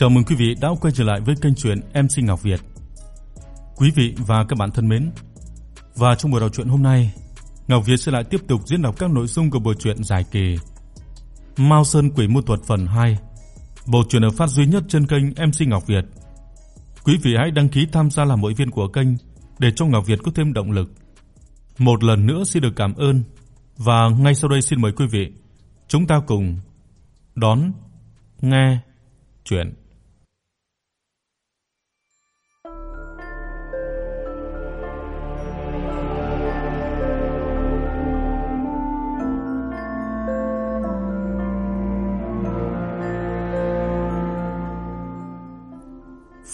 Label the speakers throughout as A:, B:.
A: Chào mừng quý vị đã quay trở lại với kênh truyện MC Ngọc Việt. Quý vị và các bạn thân mến, và trong buổi đọc truyện hôm nay, Ngọc Việt sẽ lại tiếp tục diễn đọc các nội dung của bộ truyện dài kỳ Mao Sơn Quỷ Môn Thuật phần 2. Bộ truyện được phát duy nhất trên kênh MC Ngọc Việt. Quý vị hãy đăng ký tham gia làm hội viên của kênh để cho Ngọc Việt có thêm động lực. Một lần nữa xin được cảm ơn và ngay sau đây xin mời quý vị chúng ta cùng đón nghe truyện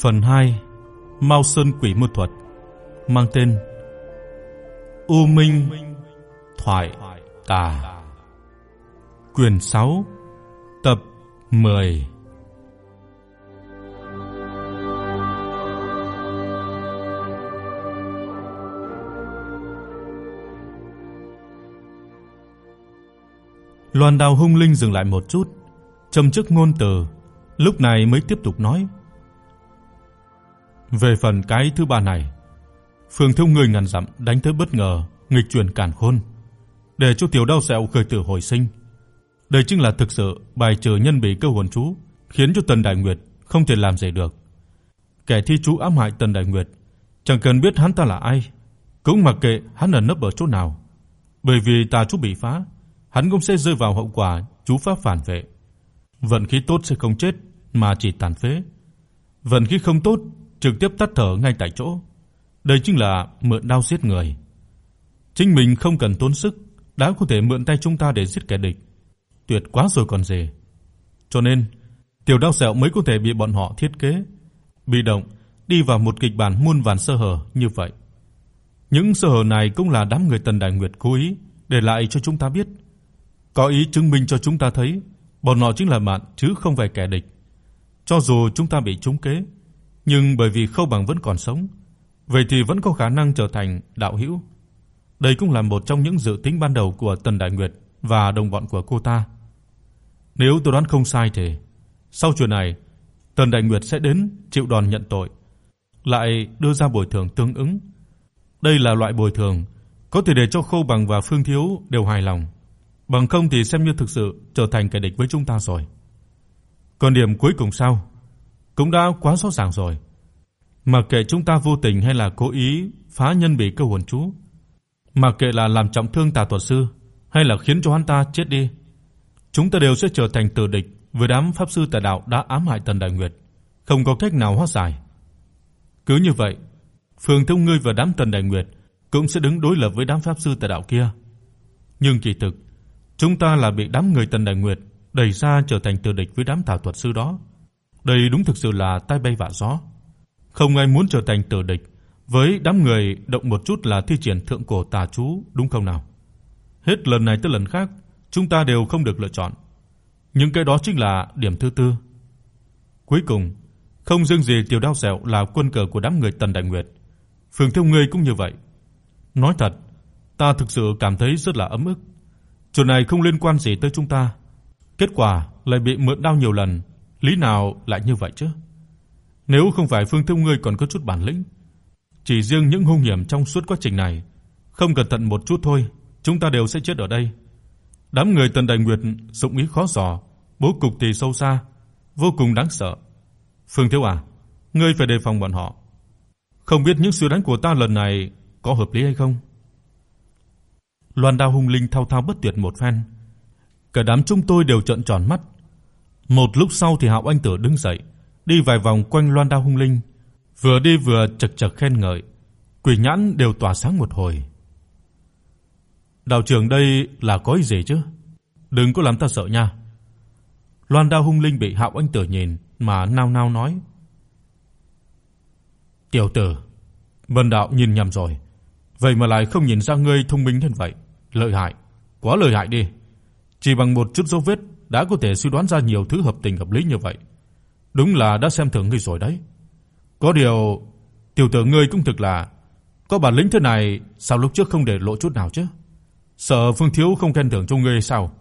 A: Phần 2: Mao Sơn Quỷ Môn Thuật mang tên U Minh Thoại Tà. Quyền 6, tập 10. Loan Đào hung linh dừng lại một chút, trầm chức ngôn từ, lúc này mới tiếp tục nói: "Về phần cái thứ ba này, Phương Thông người ngàn dặm đánh tới bất ngờ, nghịch chuyển càn khôn, để cho tiểu đau sẹo khởi tử hồi sinh. Đây chính là thực sự bài trừ nhân bị cơ hồn chú, khiến cho Tần Đại Nguyệt không thể làm gì được. Kẻ thi chú ám hại Tần Đại Nguyệt, chẳng cần biết hắn ta là ai, cũng mặc kệ hắn ẩn nấp ở chỗ nào, bởi vì tà chú bị phá, hắn cũng sẽ rơi vào hậu quả chú pháp phản vệ. Vận khí tốt sẽ không chết mà chỉ tàn phế. Vận khí không tốt trực tiếp tắt thở ngay tại chỗ. Đây chính là mượn đao giết người. Chính mình không cần tốn sức đã có thể mượn tay chúng ta để giết kẻ địch. Tuyệt quá rồi còn gì. Cho nên, tiểu đao sẹo mới có thể bị bọn họ thiết kế bị động đi vào một kịch bản muôn vàn sơ hở như vậy. Những sơ hở này cũng là đám người Tần Đại Nguyệt cố ý để lại cho chúng ta biết, có ý chứng minh cho chúng ta thấy bọn họ chính là bạn chứ không phải kẻ địch. Cho dù chúng ta bị trúng kế, nhưng bởi vì Khâu Bằng vẫn còn sống, vậy thì vẫn có khả năng trở thành đạo hữu. Đây cũng là một trong những dự tính ban đầu của Tần Đại Nguyệt và đồng bọn của cô ta. Nếu tôi đoán không sai thì sau chuyện này, Tần Đại Nguyệt sẽ đến chịu đòn nhận tội, lại đưa ra bồi thường tương ứng. Đây là loại bồi thường có thể để cho Khâu Bằng và Phương Thiếu đều hài lòng, bằng không thì xem như thực sự trở thành kẻ địch với chúng ta rồi. Còn điểm cuối cùng sao? Cũng đã quá rõ ràng rồi. Mặc kệ chúng ta vô tình hay là cố ý phá nhân bị cơ hồn chú, mặc kệ là làm trọng thương tà thuật sư hay là khiến cho hắn ta chết đi, chúng ta đều sẽ trở thành tử địch với đám pháp sư tà đạo đã ám hại Tần Đại Nguyệt, không có cách nào hóa giải. Cứ như vậy, Phương Thông ngươi và đám Tần Đại Nguyệt cũng sẽ đứng đối lập với đám pháp sư tà đạo kia. Nhưng kỳ thực, chúng ta là bị đám người Tần Đại Nguyệt đẩy ra trở thành tử địch với đám tà thuật sư đó. Đây đúng thực sự là tai bay vạ gió. Không ai muốn trở thành tử địch với đám người động một chút là thi triển thượng cổ tà chú, đúng không nào? Hết lần này tới lần khác, chúng ta đều không được lựa chọn. Nhưng cái đó chính là điểm thứ tư. Cuối cùng, không riêng gì Tiểu Đao Dẻo là quân cờ của đám người Tần Đại Nguyệt, Phương Thiêu ngươi cũng như vậy. Nói thật, ta thực sự cảm thấy rất là ấm ức. Chuyện này không liên quan gì tới chúng ta. Kết quả lại bị mượn đao nhiều lần, lý nào lại như vậy chứ? Nếu không phải Phương Thông ngươi còn có chút bản lĩnh, chỉ riêng những hung hiểm trong suốt quá trình này, không cẩn thận một chút thôi, chúng ta đều sẽ chết ở đây. Đám người Tần Đại Nguyệt dụng ý khó dò, bố cục thì sâu xa, vô cùng đáng sợ. Phương Thiếu à, ngươi phải đề phòng bọn họ. Không biết những suy đoán của ta lần này có hợp lý hay không? Loan Đao hung linh thao thao bất tuyệt một phen. Cả đám chúng tôi đều trợn tròn mắt. Một lúc sau thì Hạo Anh Tử đứng dậy, đi vài vòng quanh Loan Đao hung linh, vừa đi vừa chậc chậc khen ngợi, quỷ nhãn đều tỏa sáng một hồi. Đạo trưởng đây là có ý gì chứ? Đừng có làm ta sợ nha. Loan Đao hung linh bị Hạo Anh Tử nhìn mà nao nao nói: "Tiểu tử, Vân đạo nhìn nhầm rồi. Vậy mà lại không nhìn ra ngươi thông minh đến vậy, lợi hại, quá lợi hại đi. Chỉ bằng một chút dấu vết đã có thể suy đoán ra nhiều thứ hợp tình hợp lý như vậy. Đúng là đã xem thường ngươi rồi đấy. Có điều, tiểu tử ngươi cũng thực là có bản lĩnh thế này, sao lúc trước không để lộ chút nào chứ? Sợ Phương thiếu không khen thưởng cho ngươi sao?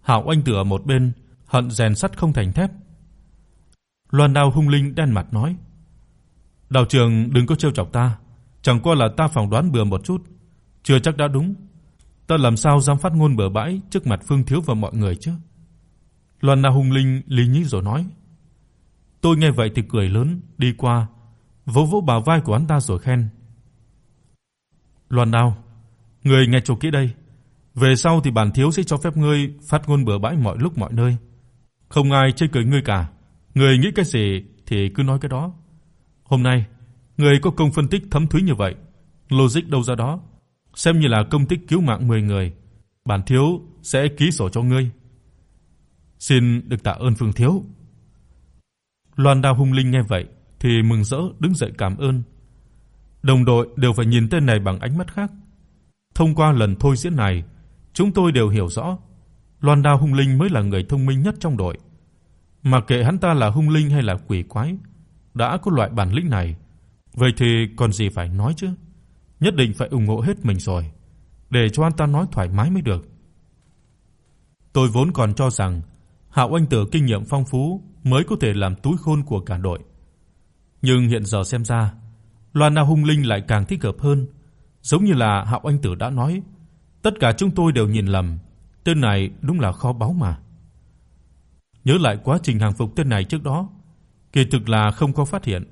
A: Hạo Anh tựa một bên hận rèn sắt không thành thép. Loan Đao hung linh đen mặt nói: "Đạo trưởng đừng có trêu chọc ta, chẳng qua là ta phỏng đoán bừa một chút, chưa chắc đã đúng. Ta làm sao dám phát ngôn bừa bãi trước mặt Phương thiếu và mọi người chứ?" Loan Na hung linh lý nhí rồi nói: Tôi nghe vậy thì cười lớn, đi qua, vỗ vỗ bả vai của hắn ta rồi khen: "Loan Đao, ngươi nghe cho kỹ đây, về sau thì bản thiếu sẽ cho phép ngươi phát ngôn bừa bãi mọi lúc mọi nơi, không ai chê cười ngươi cả. Ngươi nghĩ cái gì thì cứ nói cái đó. Hôm nay, ngươi có công phân tích thấm thúy như vậy, logic đâu ra đó, xem như là công tích cứu mạng 10 người, bản thiếu sẽ ký sổ cho ngươi." Xin được tạ ơn Phương thiếu. Loan Đao hung linh nghe vậy thì mừng rỡ đứng dậy cảm ơn. Đồng đội đều phải nhìn tên này bằng ánh mắt khác. Thông qua lần thôi diễn này, chúng tôi đều hiểu rõ, Loan Đao hung linh mới là người thông minh nhất trong đội. Mà kệ hắn ta là hung linh hay là quỷ quái, đã có loại bản lĩnh này, vậy thì còn gì phải nói chứ? Nhất định phải ủng hộ hết mình rồi, để cho hắn ta nói thoải mái mới được. Tôi vốn còn cho rằng Hạo Anh Tử kinh nghiệm phong phú mới có thể làm túi khôn của cả đội. Nhưng hiện giờ xem ra, Loan Na Hung Linh lại càng thích hợp hơn, giống như là Hạo Anh Tử đã nói, tất cả chúng tôi đều nhìn lầm, tên này đúng là kho báu mà. Nhớ lại quá trình hàng phục tên này trước đó, kỳ thực là không có phát hiện,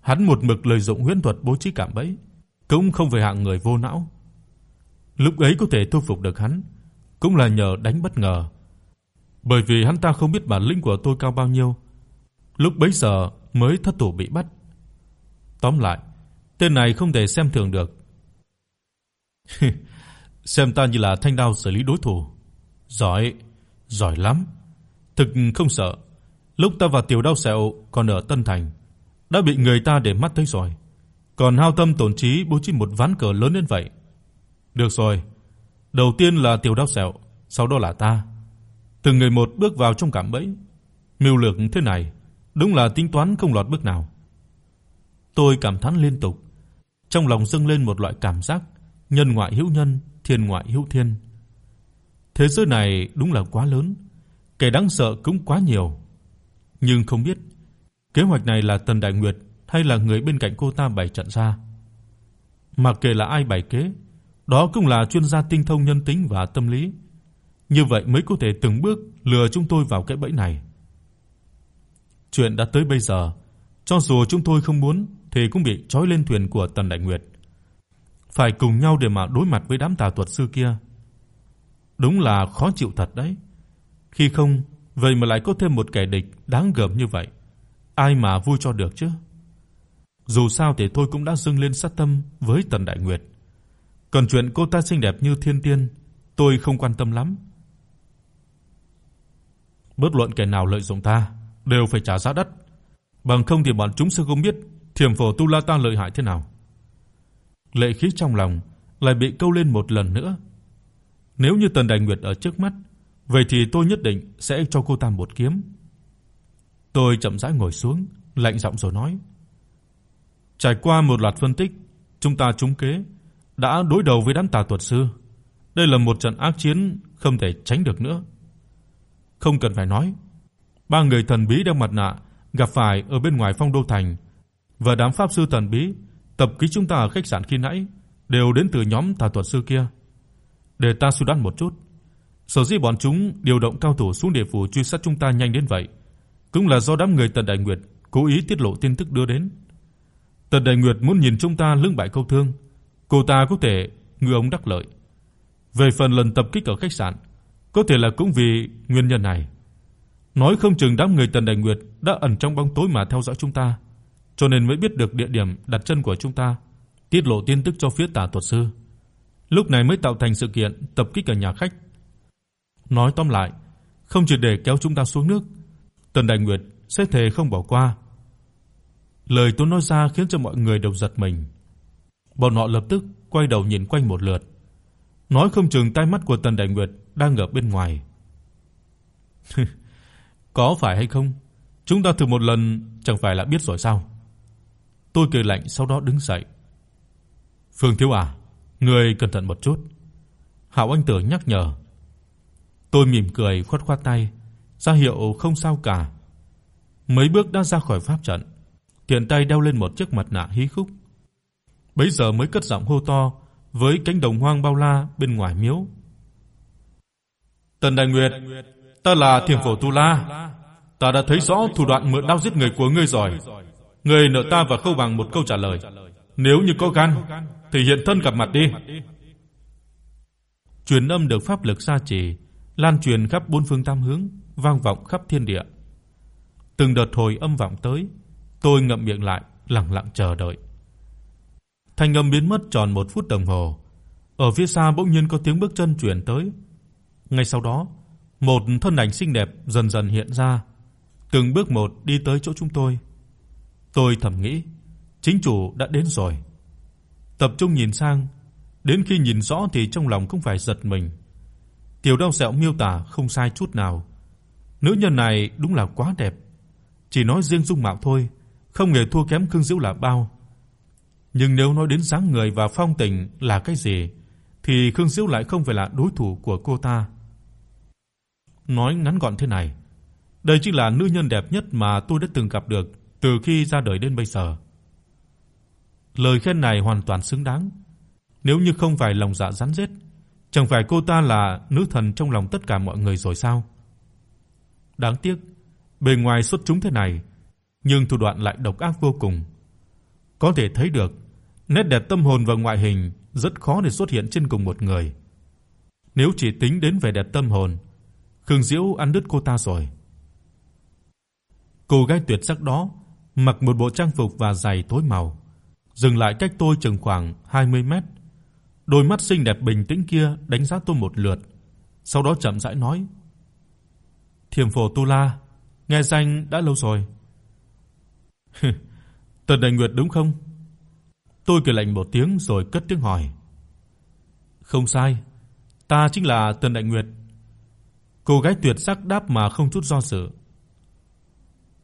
A: hắn một mực lợi dụng huyễn thuật bố trí cảm bẫy, cũng không phải hạng người vô não. Lúc ấy có thể thu phục được hắn, cũng là nhờ đánh bất ngờ bởi vì hắn ta không biết bản lĩnh của tôi cao bao nhiêu, lúc bấy giờ mới thất thủ bị bắt. Tóm lại, tên này không thể xem thường được. xem ta như là thanh đao xử lý đối thủ. Giỏi, giỏi lắm. Thực không sợ. Lúc ta và Tiểu Đao Sẹo còn ở Tân Thành, đã bị người ta để mắt tới rồi. Còn hao tâm tổn trí bố trí một ván cờ lớn đến vậy. Được rồi, đầu tiên là Tiểu Đao Sẹo, sau đó là ta từng người một bước vào trong cạm bẫy. Mưu lược thế này, đúng là tính toán không lọt bước nào. Tôi cảm thán liên tục, trong lòng dâng lên một loại cảm giác nhân ngoại hữu nhân, thiên ngoại hữu thiên. Thế giới này đúng là quá lớn, kẻ đáng sợ cũng quá nhiều. Nhưng không biết kế hoạch này là Tần Đại Nguyệt hay là người bên cạnh cô ta bày trận ra. Mặc kệ là ai bày kế, đó cũng là chuyên gia tinh thông nhân tính và tâm lý như vậy mới có thể từng bước lừa chúng tôi vào cái bẫy này. Chuyện đã tới bây giờ, cho dù chúng tôi không muốn thì cũng bị trói lên thuyền của Tần Đại Nguyệt. Phải cùng nhau để mà đối mặt với đám tà thuật sư kia. Đúng là khó chịu thật đấy. Khi không, vậy mà lại có thêm một kẻ địch đáng gờm như vậy, ai mà vui cho được chứ? Dù sao thì tôi cũng đã dâng lên sát tâm với Tần Đại Nguyệt. Còn chuyện cô ta xinh đẹp như thiên tiên, tôi không quan tâm lắm bất luận kẻ nào lợi dụng ta đều phải trả giá đắt, bằng không thì bọn chúng sẽ không biết Thiểm Phổ Tu La ta lợi hại thế nào. Lệ khí trong lòng lại bị câu lên một lần nữa. Nếu như Tần Đại Nguyệt ở trước mắt, vậy thì tôi nhất định sẽ cho cô ta một kiếm. Tôi chậm rãi ngồi xuống, lạnh giọng rồi nói: Trải qua một loạt phân tích, chúng ta trúng kế, đã đối đầu với đám tà thuật sư. Đây là một trận ác chiến không thể tránh được nữa. Không cần phải nói, ba người thần bí đeo mặt nạ gặp phải ở bên ngoài Phong Đô thành và đám pháp sư thần bí tập kích chúng ta ở khách sạn khi nãy đều đến từ nhóm tà thuật sư kia. Để ta suy đoán một chút, sở dĩ bọn chúng điều động cao thủ xuống địa phủ truy sát chúng ta nhanh đến vậy, cũng là do đám người Tần Đại Nguyệt cố ý tiết lộ tin tức đưa đến. Tần Đại Nguyệt muốn nhìn chúng ta lưng bại câu thương, cô ta có thể ngư ông đắc lợi. Về phần lần tập kích ở khách sạn, có thể là cũng vì nguyên nhân này. Nói không chừng đám người Tần Đại Nguyệt đã ẩn trong bóng tối mà theo dõi chúng ta, cho nên mới biết được địa điểm đặt chân của chúng ta, tiết lộ tin tức cho phía Tà thuật sư. Lúc này mới tạo thành sự kiện tập kích ở nhà khách. Nói tóm lại, không chỉ để kéo chúng ta xuống nước, Tần Đại Nguyệt sẽ thề không bỏ qua. Lời tôi nói ra khiến cho mọi người đều giật mình. Bọn họ lập tức quay đầu nhìn quanh một lượt. Nói không chừng tai mắt của Tần Đại Nguyệt đang ở bên ngoài. Có phải hay không? Chúng ta thử một lần chẳng phải là biết rồi sao? Tôi cười lạnh sau đó đứng dậy. Phương Thiếu à, ngươi cẩn thận một chút." Hạo Anh Tử nhắc nhở. Tôi mỉm cười khoát khoát tay, ra hiệu không sao cả. mấy bước đã ra khỏi pháp trận, tiện tay đeo lên một chiếc mặt nạ hí khúc. Bấy giờ mới cất giọng hô to với cánh đồng hoang bao la bên ngoài miếu. Tần Đại Nguyệt, ta là Thiểm Phổ Tu La, ta đã thấy rõ thủ đoạn mượn đao giết người của ngươi rồi. Ngươi nợ ta và Khâu Bằng một câu trả lời. Nếu như có gan thì hiện thân gặp mặt đi. Truyền âm được pháp lực gia trì, lan truyền khắp bốn phương tám hướng, vang vọng khắp thiên địa. Từng đợt hồi âm vọng tới, tôi ngậm miệng lại, lặng lặng chờ đợi. Thanh âm biến mất tròn một phút đồng hồ. Ở phía xa bỗng nhiên có tiếng bước chân truyền tới. Ngay sau đó, một thân ảnh xinh đẹp dần dần hiện ra, từng bước một đi tới chỗ chúng tôi. Tôi thầm nghĩ, chính chủ đã đến rồi. Tập trung nhìn sang, đến khi nhìn rõ thì trong lòng cũng phải giật mình. Tiểu Đao Sẹo miêu tả không sai chút nào. Nữ nhân này đúng là quá đẹp. Chỉ nói riêng dung mạo thôi, không hề thua kém Khương Diễu là bao. Nhưng nếu nói đến dáng người và phong tình là cái gì thì Khương Diễu lại không phải là đối thủ của cô ta. Nói ngắn gọn thế này, đây chính là nữ nhân đẹp nhất mà tôi đã từng gặp được từ khi ra đời đến bây giờ. Lời khen này hoàn toàn xứng đáng. Nếu như không phải lòng dạ rắn rết, chẳng phải cô ta là nữ thần trong lòng tất cả mọi người rồi sao? Đáng tiếc, bề ngoài xuất chúng thế này, nhưng thủ đoạn lại độc ác vô cùng. Có thể thấy được, nét đẹp tâm hồn và ngoại hình rất khó để xuất hiện trên cùng một người. Nếu chỉ tính đến vẻ đẹp tâm hồn, Khương Diễu ăn đứt cô ta rồi. Cô gái tuyệt sắc đó mặc một bộ trang phục và giày tối màu, dừng lại cách tôi chừng khoảng 20 mét. Đôi mắt xinh đẹp bình tĩnh kia đánh giá tôi một lượt, sau đó chậm rãi nói: "Thiểm Phổ Tu La, nghe danh đã lâu rồi." Tần Đại Nguyệt đúng không? Tôi cười lạnh một tiếng rồi cất tiếng hỏi. Không sai, ta chính là Tần Đại Nguyệt. Cô gái tuyệt sắc đáp mà không chút do dự.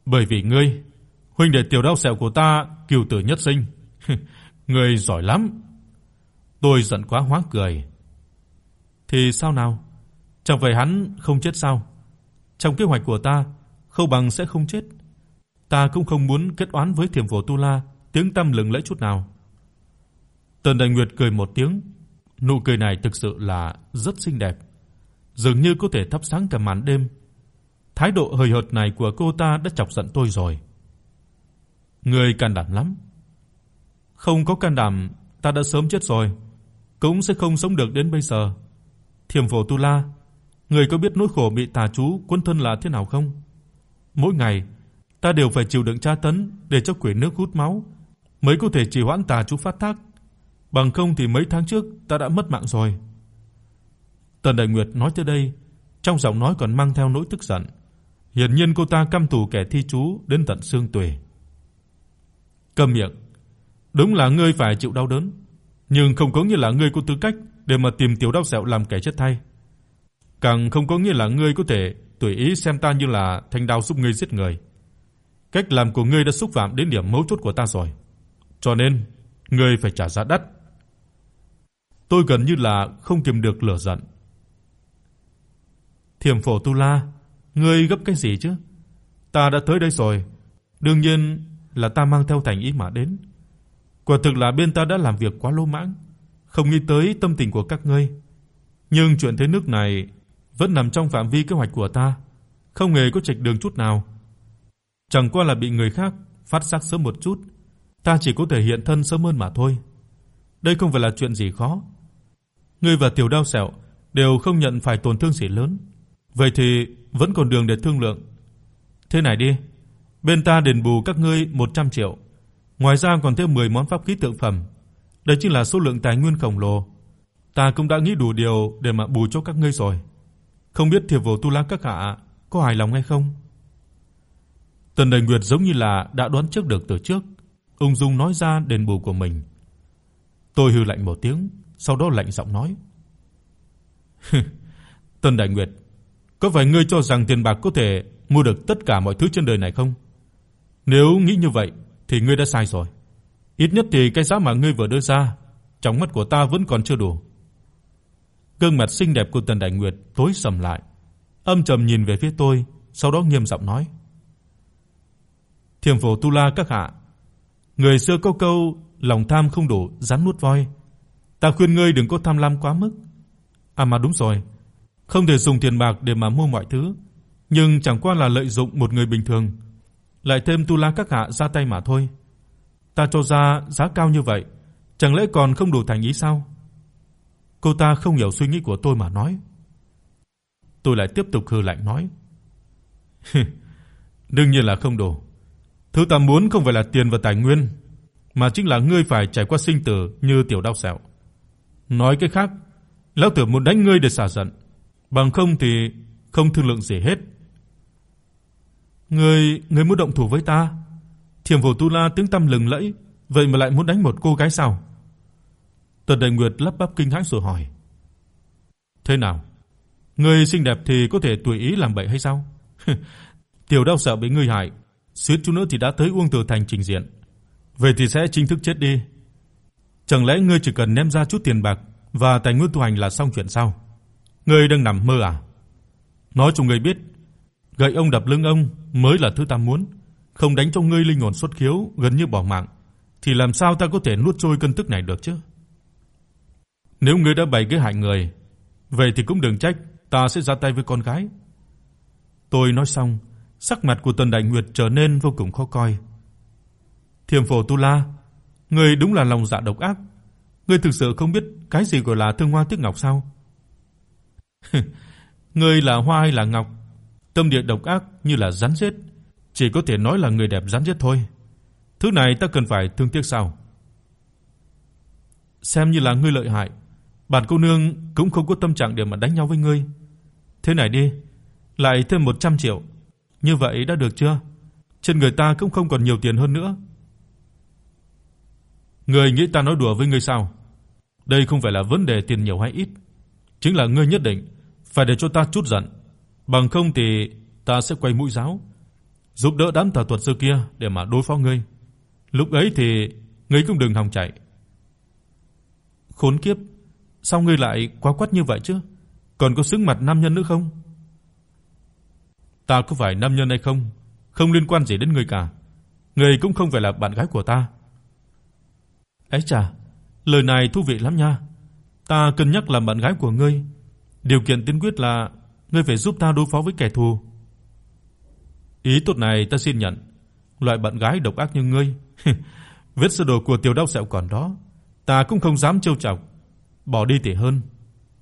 A: Bởi vì ngươi, huynh đệ tiểu đau sẹo của ta cửu tử nhất sinh. ngươi giỏi lắm. Tôi giận quá hóa cười. Thì sao nào? Chẳng phải hắn không chết sao? Trong kế hoạch của ta, Khâu Bằng sẽ không chết. Ta cũng không muốn kết oán với Thiểm Phổ Tu La, tiếng tăm lừng lẫy chút nào. Tần Đại Nguyệt cười một tiếng, nụ cười này thực sự là rất xinh đẹp, dường như có thể thắp sáng cả màn đêm. Thái độ hời hợt này của cô ta đã chọc giận tôi rồi. Ngươi can đảm lắm. Không có can đảm, ta đã sớm chết rồi, cũng sẽ không sống được đến bây giờ. Thiểm Phổ Tu La, ngươi có biết nỗi khổ bị tà chú cuốn thân là thế nào không? Mỗi ngày ta đều phải chịu đựng tra tấn để cho quỷ nước hút máu mới có thể trì hoãn tà chú phát tác, bằng không thì mấy tháng trước ta đã mất mạng rồi." Tần Đại Nguyệt nói tới đây, trong giọng nói còn mang theo nỗi tức giận. Hiển nhiên cô ta căm thù kẻ thi chú đến tận xương tủy. Câm miệng. Đúng là ngươi phải chịu đau đớn, nhưng không có nghĩa là ngươi có tư cách để mà tìm tiểu đau sẹo làm kẻ chết thay. Càng không có nghĩa là ngươi có thể tùy ý xem ta như là thanh đao giúp ngươi giết người. Cách làm của ngươi đã xúc phạm đến điểm mấu chốt của ta rồi, cho nên ngươi phải trả giá đắt." Tôi gần như là không kiềm được lửa giận. Thiểm Phổ Tu La, ngươi gấp cái gì chứ? Ta đã tới đây rồi, đương nhiên là ta mang theo thành ý mà đến. Quả thực là bên ta đã làm việc quá lỗ mãng, không nghĩ tới tâm tình của các ngươi. Nhưng chuyện thế nước này vẫn nằm trong phạm vi kế hoạch của ta, không hề có trạch đường chút nào. Chẳng qua là bị người khác phát giác sớm một chút, ta chỉ có thể hiện thân sớm hơn mà thôi. Đây không phải là chuyện gì khó. Ngươi và Tiểu Đao Sẹo đều không nhận phải tổn thương gì lớn, vậy thì vẫn còn đường để thương lượng. Thế này đi, bên ta đền bù các ngươi 100 triệu, ngoài ra còn thêm 10 món pháp khí tượng phẩm. Đây chính là số lượng tài nguyên khổng lồ. Ta cũng đã nghĩ đủ điều để mà bù cho các ngươi rồi. Không biết Thiệp Vô Tu La các hạ có hài lòng hay không? Tần Đại Nguyệt giống như là đã đoán trước được từ trước, ung dung nói ra đền bù của mình. Tôi hừ lạnh một tiếng, sau đó lạnh giọng nói: "Tần Đại Nguyệt, có phải ngươi cho rằng tiền bạc có thể mua được tất cả mọi thứ trên đời này không? Nếu nghĩ như vậy thì ngươi đã sai rồi. Ít nhất thì cái giá mà ngươi vừa đưa ra, trong mắt của ta vẫn còn chưa đủ." Gương mặt xinh đẹp của Tần Đại Nguyệt tối sầm lại, âm trầm nhìn về phía tôi, sau đó nghiêm giọng nói: Thiểm phổ Tu La các hạ, người xưa câu câu lòng tham không đủ rắn nuốt voi. Ta khuyên ngươi đừng có tham lam quá mức. À mà đúng rồi, không thể dùng tiền bạc để mà mua mọi thứ, nhưng chẳng qua là lợi dụng một người bình thường, lại thêm Tu La các hạ ra tay mà thôi. Ta cho ra giá cao như vậy, chẳng lẽ còn không đủ thành ý sao? Cô ta không hiểu suy nghĩ của tôi mà nói. Tôi lại tiếp tục hừ lạnh nói: "Đương nhiên là không đủ. Thứ ta muốn không phải là tiền và tài nguyên, mà chính là ngươi phải trải qua sinh tử như tiểu đao sẹo. Nói cái khác, lão tử muốn đánh ngươi để xả giận, bằng không thì không thương lượng gì hết." "Ngươi, ngươi muốn động thủ với ta?" Thiểm Vô Tu La tiếng tâm lừng lẫy, vậy mà lại muốn đánh một cô gái sao? Tần Đại Nguyệt lắp bắp kinh hãi rồi hỏi: "Thế nào? Ngươi xinh đẹp thì có thể tùy ý làm bậy hay sao?" Tiểu Đao sợ bị ngươi hại, suýt chút nữa thì đã tới Uông Tử Thành trình diện. Vậy thì sẽ chính thức chết đi. Chẳng lẽ ngươi chỉ cần ném ra chút tiền bạc và tài nguyên tu hành là xong chuyện sao? Ngươi đang nằm mơ à? Nói cho ngươi biết, gậy ông đập lưng ông mới là thứ ta muốn, không đánh cho ngươi linh hồn xuất khiếu gần như bỏ mạng thì làm sao ta có thể nuốt trôi cơn tức này được chứ? Nếu ngươi đã bày kế hại người, vậy thì cũng đừng trách ta sẽ ra tay với con gái. Tôi nói xong, sắc mặt của Tần Đại Nguyệt trở nên vô cùng khó coi. Thiểm Phổ Tu La, ngươi đúng là lòng dạ độc ác, ngươi thực sự không biết cái gì gọi là thương hoa tiếc ngọc sao? ngươi là hoa hay là ngọc, tâm địa độc ác như là rắn rết, chỉ có thể nói là người đẹp rắn rết thôi. Thứ này ta cần phải thương tiếc sao? Xem như là ngươi lợi hại, bản cô nương cũng không có tâm trạng để mà đánh nhau với ngươi. Thế này đi, lại thêm 100 triệu, như vậy đã được chưa? Trên người ta cũng không còn nhiều tiền hơn nữa. Ngươi nghĩ ta nói đùa với ngươi sao? Đây không phải là vấn đề tiền nhiều hay ít, chính là ngươi nhất định phải để cho ta chút giận, bằng không thì ta sẽ quay mũi giáo, giúp đỡ đám tà thuật sư kia để mà đối phó ngươi. Lúc ấy thì ngươi cũng đừng hòng chạy. Khốn kiếp, sao ngươi lại quá quắt như vậy chứ? Còn có xứng mặt nam nhân nữa không? Ta có phải nam nhân hay không, không liên quan gì đến ngươi cả. Ngươi cũng không phải là bạn gái của ta. Ấy chà, lời này thú vị lắm nha. Ta cân nhắc làm bạn gái của ngươi, điều kiện tiên quyết là ngươi phải giúp ta đối phó với kẻ thù. Ý tốt này ta xin nhận. Loại bạn gái độc ác như ngươi, vết sơ đồ của tiểu đau sẹo còn đó, ta cũng không dám trêu chọc, bỏ đi thì hơn.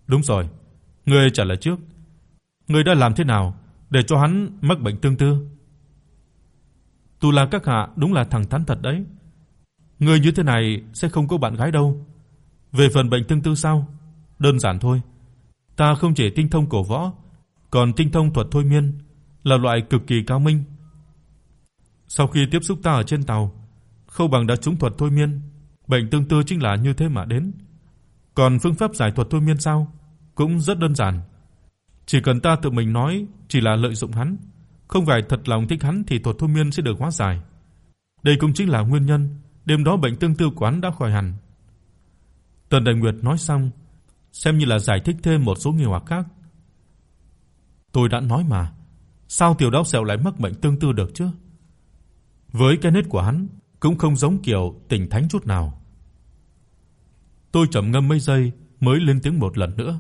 A: Đúng rồi, ngươi trả lời trước. Ngươi đã làm thế nào để cho hắn mắc bệnh tương tư? Tu La các hạ đúng là thẳng thắn thật đấy. Người như thế này sẽ không có bạn gái đâu. Về phần bệnh tương tư sao? Đơn giản thôi. Ta không chỉ tinh thông cổ võ, còn tinh thông thuật thôi miên, là loại cực kỳ cao minh. Sau khi tiếp xúc ta ở trên tàu, Khâu Bằng đã trúng thuật thôi miên, bệnh tương tư chính là như thế mà đến. Còn phương pháp giải thuật thôi miên sao? Cũng rất đơn giản. Chỉ cần ta tự mình nói chỉ là lợi dụng hắn, không phải thật lòng thích hắn thì thuật thôi miên sẽ được hóa giải. Đây cũng chính là nguyên nhân đêm đó bệnh tương tư quán đã khỏi hẳn. Tần Đại Nguyệt nói xong, xem như là giải thích thêm một số nghi hoặc khác. Tôi đã nói mà, sao tiểu đao sẹo lại mắc bệnh tương tư được chứ? Với cái nết của hắn cũng không giống kiểu tỉnh thánh chút nào. Tôi trầm ngâm mấy giây mới lên tiếng một lần nữa.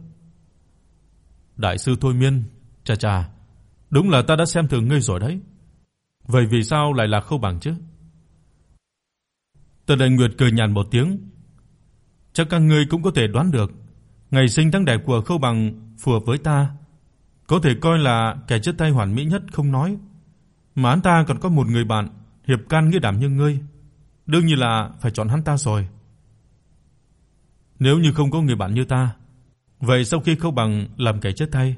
A: Đại sư Thôi Miên, cha cha, đúng là ta đã xem thường ngươi rồi đấy. Vậy vì sao lại là Khâu Bằng chứ? Tần Đại Nguyệt cười nhàn một tiếng. Chắc các ngươi cũng có thể đoán được, ngày sinh tháng đẻ của Khâu Bằng phù hợp với ta, có thể coi là kẻ chất tay hoàn mỹ nhất không nói, mà hắn ta còn có một người bạn hiệp can nghĩa đảm như ngươi, đương nhiên là phải chọn hắn ta rồi. Nếu như không có người bạn như ta, vậy sau khi Khâu Bằng làm kẻ chết thay,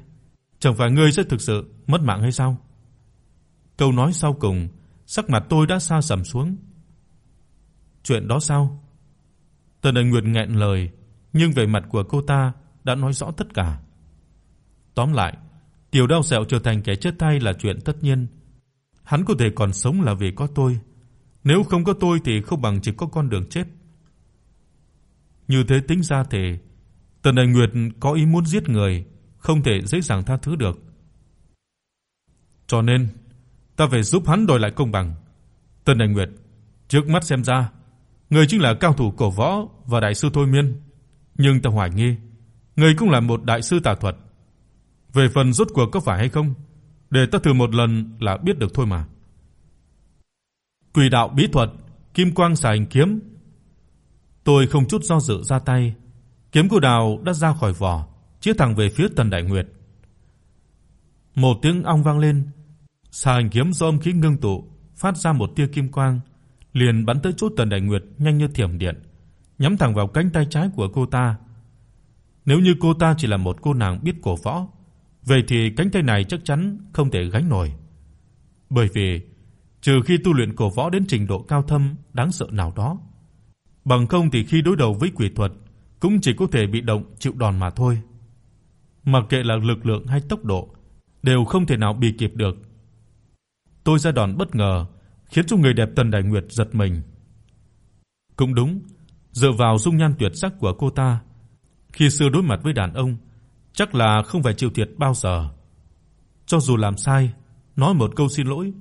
A: chẳng phải ngươi sẽ thực sự mất mạng hay sao? Câu nói sau cùng, sắc mặt tôi đã xa sầm xuống. Chuyện đó sao? Tần Ân Nguyệt nghẹn lời, nhưng vẻ mặt của cô ta đã nói rõ tất cả. Tóm lại, Tiểu Đao Sẹo trở thành kẻ chết thay là chuyện tất nhiên. Hắn có thể còn sống là vì có tôi, nếu không có tôi thì không bằng chỉ có con đường chết. Như thế tính ra thì Tần Đại Nguyệt có ý muốn giết người, không thể dễ dàng tha thứ được. Cho nên, ta phải giúp hắn đòi lại công bằng. Tần Đại Nguyệt, trước mắt xem ra, người chính là cao thủ cổ võ và đại sư thôi miên, nhưng ta hoài nghi, người cũng là một đại sư tà thuật. Về phần rốt cuộc có phải hay không, để ta thử một lần là biết được thôi mà. Quỷ đạo bí thuật, kim quang xà hình kiếm. Tôi không chút do dự ra tay, kiếm của đào đã ra khỏi vỏ, chĩa thẳng về phía Tần Đại Nguyệt. Một tiếng ong vang lên, xà hình kiếm do âm khí ngưng tụ, phát ra một tia kim quang, liền bắn tới chỗ Tần Đại Nguyệt nhanh như thiểm điện, nhắm thẳng vào cánh tay trái của cô ta. Nếu như cô ta chỉ là một cô nàng biết cổ võ, vậy thì cánh tay này chắc chắn không thể gánh nổi. Bởi vì trừ khi tu luyện cổ võ đến trình độ cao thâm đáng sợ nào đó, bằng không thì khi đối đầu với quỷ thuật cũng chỉ có thể bị động chịu đòn mà thôi. Mặc kệ là lực lượng hay tốc độ, đều không thể nào bị kịp được. Tôi ra đòn bất ngờ, khiến cho người đẹp Tần Đại Nguyệt giật mình. Cũng đúng, dựa vào dung nhan tuyệt sắc của cô ta, khi xưa đối mặt với đàn ông, chắc là không phải chịu thiệt bao giờ. Cho dù làm sai, nói một câu xin lỗi,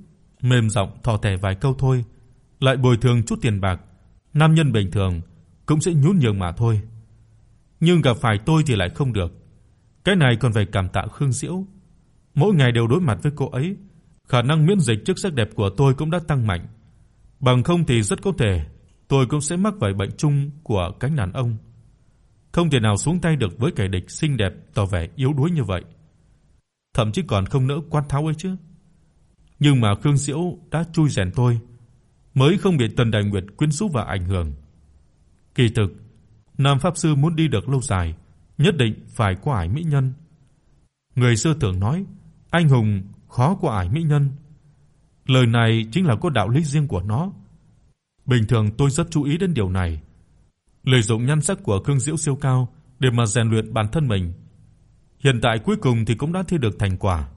A: mềm giọng thò thẻ vài câu thôi, lại bồi thường chút tiền bạc, nam nhân bình thường cũng sẽ nhún nhường mà thôi. Nhưng gặp phải tôi thì lại không được. Cái này còn phải cảm tạ Khương Diễu. Mỗi ngày đều đối mặt với cô ấy, khả năng miễn dịch trước sắc đẹp của tôi cũng đã tăng mạnh. Bằng không thì rất có thể tôi cũng sẽ mắc phải bệnh chung của cánh đàn ông. Không thể nào xuống tay được với kẻ địch xinh đẹp tỏ vẻ yếu đuối như vậy. Thậm chí còn không nỡ quan tháo ấy chứ. Nhưng mà Khương Diễu đã chui rèn tôi, mới không bị Tần Đại Nguyệt quyến rũ và ảnh hưởng. Kỳ thực, Nam pháp sư muốn đi được lâu dài, nhất định phải qua ải mỹ nhân. Người xưa thường nói, anh hùng khó qua ải mỹ nhân. Lời này chính là có đạo lý riêng của nó. Bình thường tôi rất chú ý đến điều này. Lợi dụng nhan sắc của Khương Diễu siêu cao để mà rèn luyện bản thân mình. Hiện tại cuối cùng thì cũng đã thu được thành quả.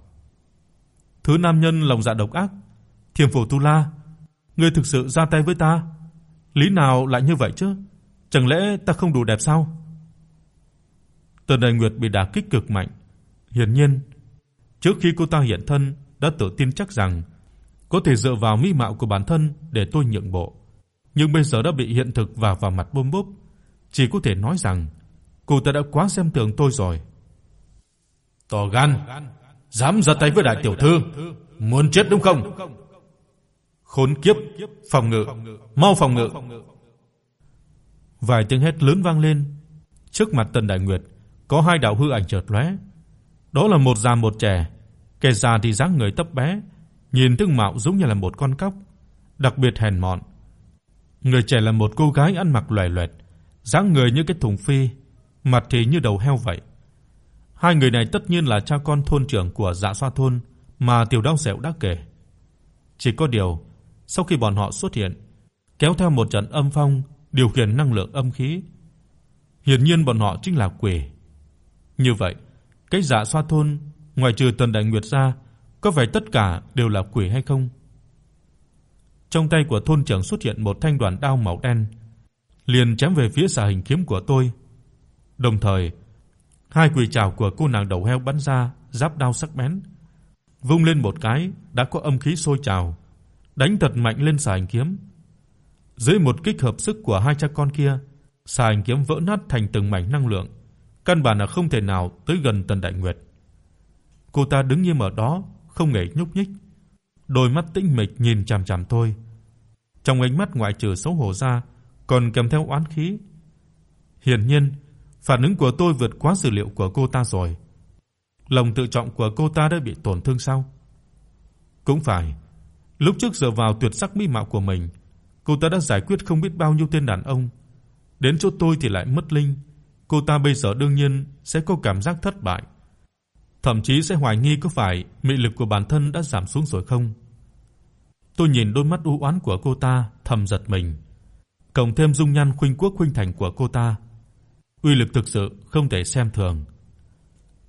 A: Thứ nam nhân lòng dạ độc ác, Thiểm Phổ Tu La, ngươi thực sự ra tay với ta? Lý nào lại như vậy chứ? Chẳng lẽ ta không đủ đẹp sao? Tần Đại Nguyệt bị đả kích cực mạnh. Hiển nhiên, trước khi cô ta hiện thân đã tự tin chắc rằng có thể dựa vào mỹ mạo của bản thân để tôi nhượng bộ, nhưng bây giờ đã bị hiện thực vả vào mặt bôm bốp, chỉ có thể nói rằng cô ta đã quá xem thường tôi rồi. To gan, dám ra tay với đại tiểu thư, muốn chết đúng không? Khốn kiếp, phòng ngự, mau phòng ngự. Vài tiếng hét lớn vang lên. Trước mặt Tần Đại Nguyệt, có hai đạo hư ảnh chợt lóe. Đó là một già một trẻ, kẻ già thì dáng người thấp bé, nhìn tướng mạo giống như là một con cóc, đặc biệt hèn mọn. Người trẻ là một cô gái ăn mặc loè loẹt, dáng người như cái thùng phi, mặt thì như đầu heo vậy. Hai người này tất nhiên là cha con thôn trưởng của Dạ Xoa thôn mà Tiểu Đao Dẻo đã kể. Chỉ có điều, sau khi bọn họ xuất hiện, kéo theo một trận âm phong điều khiển năng lượng âm khí. Hiển nhiên bọn họ chính là quỷ. Như vậy, cái Dạ Xoa thôn ngoài trừ Tần Đại Nguyệt ra, có phải tất cả đều là quỷ hay không? Trong tay của thôn trưởng xuất hiện một thanh đoàn đao màu đen, liền chém về phía xà hình kiếm của tôi. Đồng thời, hai quỷ trảo của cô nàng đầu heo bắn ra giáp đao sắc bén, vung lên một cái đã có âm khí sôi trào, đánh thật mạnh lên xà hình kiếm. Dưới một kích hợp sức của hai cha con kia, xà ảnh kiếm vỡ nát thành từng mảnh năng lượng, căn bản là không thể nào tới gần Tần Đại Nguyệt. Cô ta đứng nghiêm ở đó, không hề nhúc nhích, đôi mắt tĩnh mịch nhìn chằm chằm tôi. Trong ánh mắt ngoại trừ xấu hổ ra, còn kèm theo oán khí. Hiển nhiên, phản ứng của tôi vượt quá dữ liệu của cô ta rồi. Lòng tự trọng của cô ta đã bị tổn thương sao? Cũng phải, lúc trước dựa vào tuyệt sắc mỹ mạo của mình, cô ta đã giải quyết không biết bao nhiêu tên đàn ông. Đến chỗ tôi thì lại mất linh, cô ta bây giờ đương nhiên sẽ có cảm giác thất bại thậm chí sẽ hoài nghi có phải mị lực của bản thân đã giảm xuống rồi không. Tôi nhìn đôi mắt u oán của cô ta, thầm giật mình. Cộng thêm dung nhan khuynh quốc khuynh thành của cô ta, uy lực thực sự không thể xem thường.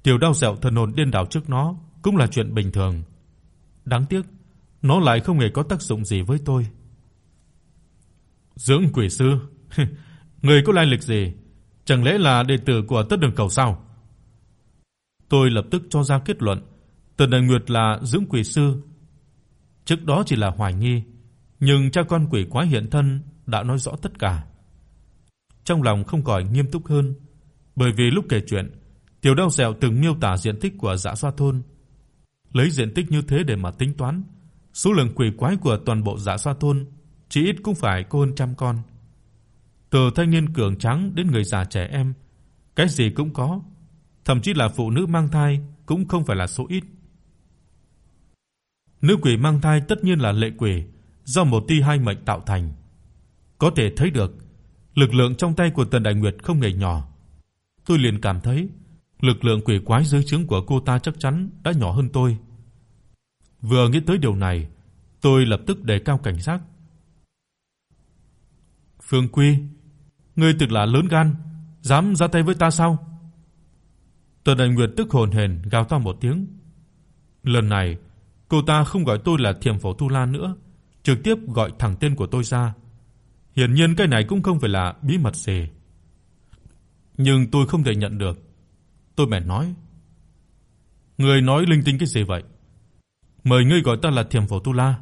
A: Tiểu đao dẻo thần hồn điên đảo trước nó cũng là chuyện bình thường. Đáng tiếc, nó lại không hề có tác dụng gì với tôi. Dưỡng quỷ sư, người có lai lịch gì? Chẳng lẽ là đệ tử của Tất Đường Cầu sao? Tôi lập tức cho ra kết luận, Tần Đại Nguyệt là dưỡng quỷ sư. Trước đó chỉ là hoài nghi, nhưng cha con quỷ quái hiện thân đã nói rõ tất cả. Trong lòng không khỏi nghiêm túc hơn, bởi vì lúc kể chuyện, Tiểu Đao Dẻo từng miêu tả diện tích của Dạ Xoa thôn. Lấy diện tích như thế để mà tính toán, số lượng quỷ quái của toàn bộ Dạ Xoa thôn chỉ ít cũng phải có hơn trăm con. Từ thanh niên cường tráng đến người già trẻ em, cái gì cũng có, thậm chí là phụ nữ mang thai cũng không phải là số ít. Nữ quỷ mang thai tất nhiên là lệ quỷ do một ti hai mệnh tạo thành. Có thể thấy được, lực lượng trong tay của Tần Đại Nguyệt không hề nhỏ. Tôi liền cảm thấy, lực lượng quỷ quái dưới trướng của cô ta chắc chắn đã nhỏ hơn tôi. Vừa nghĩ tới điều này, tôi lập tức đề cao cảnh giác. Phương Quy, ngươi thực là lớn gan, dám ra tay với ta sao? Tần Đại Nguyệt tức hồn hển gào to một tiếng. Lần này, cô ta không gọi tôi là Thiểm Phổ Tu Lan nữa, trực tiếp gọi thẳng tên của tôi ra. Hiển nhiên cái này cũng không phải là bí mật gì. Nhưng tôi không thể nhận được. Tôi bèn nói: "Ngươi nói linh tinh cái gì vậy? Mời ngươi gọi ta là Thiểm Phổ Tu La.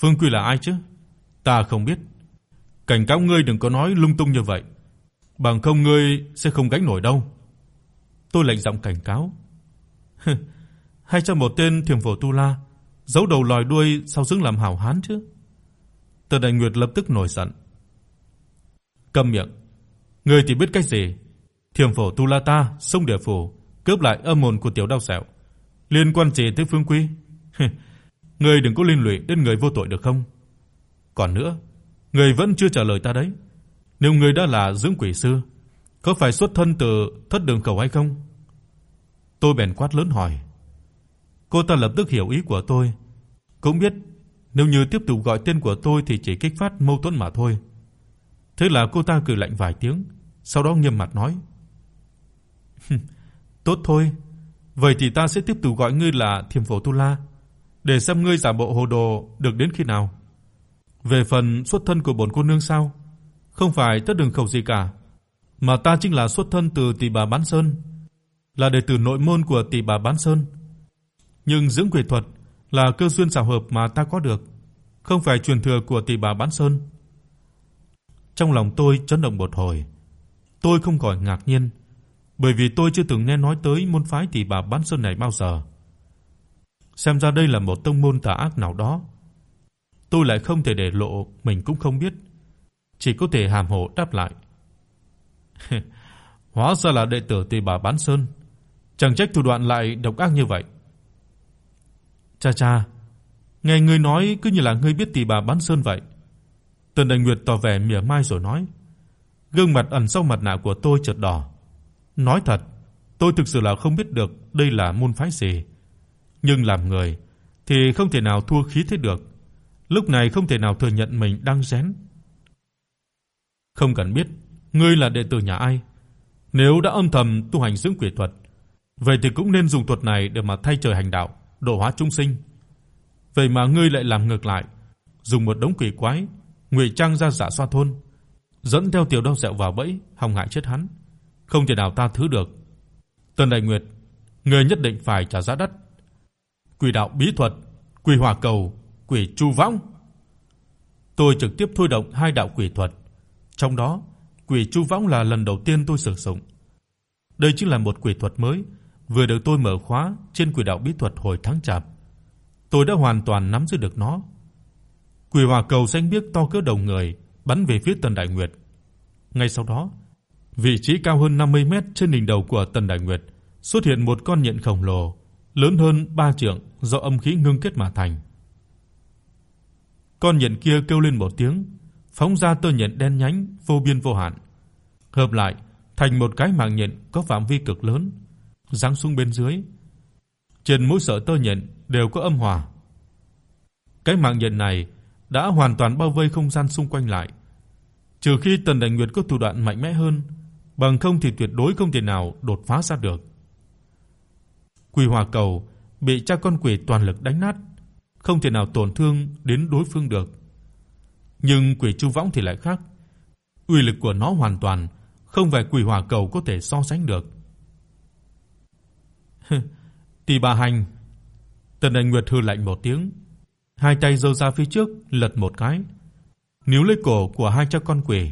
A: Phương Quy là ai chứ? Ta không biết. Cảnh cáo ngươi đừng có nói lung tung như vậy, bằng không ngươi sẽ không gánh nổi đâu." Tôi lạnh giọng cảnh cáo. Hay cho một tên Thiểm Phổ Tu La giấu đầu lòi đuôi sau xứng làm hảo hán chứ? Tần Đại Nguyệt lập tức nổi giận. Câm miệng. Ngươi thì biết cách gì? Thiểm Phổ Tu La ta xông địa phủ, cướp lại âm hồn của tiểu đau sẹo, liên quan gì tới Phương Quy? ngươi đừng có liên lụy đến người vô tội được không? Còn nữa, ngươi vẫn chưa trả lời ta đấy. Nếu ngươi đã là dưỡng quỷ sư, có phải xuất thân từ Thất Đường Khẩu hay không? Tôi bèn quát lớn hỏi. Cô ta lập tức hiểu ý của tôi, cũng biết nếu như tiếp tục gọi tên của tôi thì chỉ kích phát mâu thuẫn mà thôi. Thế là cô ta cười lạnh vài tiếng, sau đó nghiêm mặt nói: "Tốt thôi, vậy thì ta sẽ tiếp tục gọi ngươi là Thiểm Phổ Tu La, để xem ngươi giả bộ hồ đồ được đến khi nào. Về phần xuất thân của bổn cô nương sao? Không phải tất đường khẩu gì cả, mà ta chính là xuất thân từ Tỷ Bà Bán Sơn, là đệ tử nội môn của Tỷ Bà Bán Sơn. Nhưng dưỡng quỷ thuật là cơ duyên xảo hợp mà ta có được, không phải truyền thừa của Tỷ Bà Bán Sơn." Trong lòng tôi chấn động một hồi. Tôi không khỏi ngạc nhiên, bởi vì tôi chưa từng nghe nói tới môn phái Tỷ Bà Bán Sơn này bao giờ. Xem ra đây là một tông môn tà ác nào đó. Tôi lại không thể để lộ mình cũng không biết, chỉ có thể hàm hồ đáp lại. Hóa ra là đệ tử Tỷ Bà Bán Sơn, chẳng trách thủ đoạn lại độc ác như vậy. Cha cha, nghe ngươi nói cứ như là ngươi biết Tỷ Bà Bán Sơn vậy. Tần Đại Nguyệt tỏ vẻ mỉa mai rồi nói. Gương mặt ẩn sau mặt nạ của tôi chợt đỏ. Nói thật, tôi thực sự là không biết được đây là môn phái gì, nhưng làm người thì không thể nào thua khí thế được. Lúc này không thể nào thừa nhận mình đang rén. Không cần biết ngươi là đệ tử nhà ai, nếu đã âm thầm tu hành dưỡng quỷ thuật, vậy thì cũng nên dùng thuật này để mà thay trời hành đạo, độ hóa chúng sinh. Vậy mà ngươi lại làm ngược lại, dùng một đống quỷ quái ngụy trang ra giả xoa thôn, dẫn theo tiểu đao dẹo vào bẫy, hòng hại chết hắn, không thể nào ta thứ được. Tần Đại Nguyệt, ngươi nhất định phải trả giá đắt. Quỷ đạo bí thuật, quỷ hỏa cầu, quỷ chu võng. Tôi trực tiếp thôi động hai đạo quỷ thuật, trong đó quỷ chu võng là lần đầu tiên tôi sử dụng. Đây chính là một quỷ thuật mới, vừa được tôi mở khóa trên quỷ đạo bí thuật hồi tháng chạp. Tôi đã hoàn toàn nắm giữ được nó. Quỷ hỏa cầu xanh biếc to cỡ đầu người bắn về phía Tần Đại Nguyệt. Ngay sau đó, vị trí cao hơn 50 mét trên đỉnh đầu của Tần Đại Nguyệt xuất hiện một con nhện khổng lồ, lớn hơn 3 trượng do âm khí ngưng kết mà thành. Con nhện kia kêu lên một tiếng, phóng ra tơ nhện đen nhánh vô biên vô hạn, hợp lại thành một cái mạng nhện có phạm vi cực lớn, giáng xuống bên dưới. Trên mỗi sợi tơ nhện đều có âm hỏa. Cái mạng nhện này đã hoàn toàn bao vây không gian xung quanh lại. Trừ khi Tần Đại Nguyệt có thủ đoạn mạnh mẽ hơn, bằng không thì tuyệt đối không thể nào đột phá ra được. Quỷ Hỏa Cầu bị cha con quỷ toàn lực đánh nát, không thể nào tổn thương đến đối phương được. Nhưng Quỷ Chu Võng thì lại khác. Uy lực của nó hoàn toàn không phải Quỷ Hỏa Cầu có thể so sánh được. Tỷ bà hành, Tần anh Nguyệt hừ lạnh một tiếng, hai tay giơ ra phía trước, lật một cái, níu lấy cổ của hai cha con quỷ,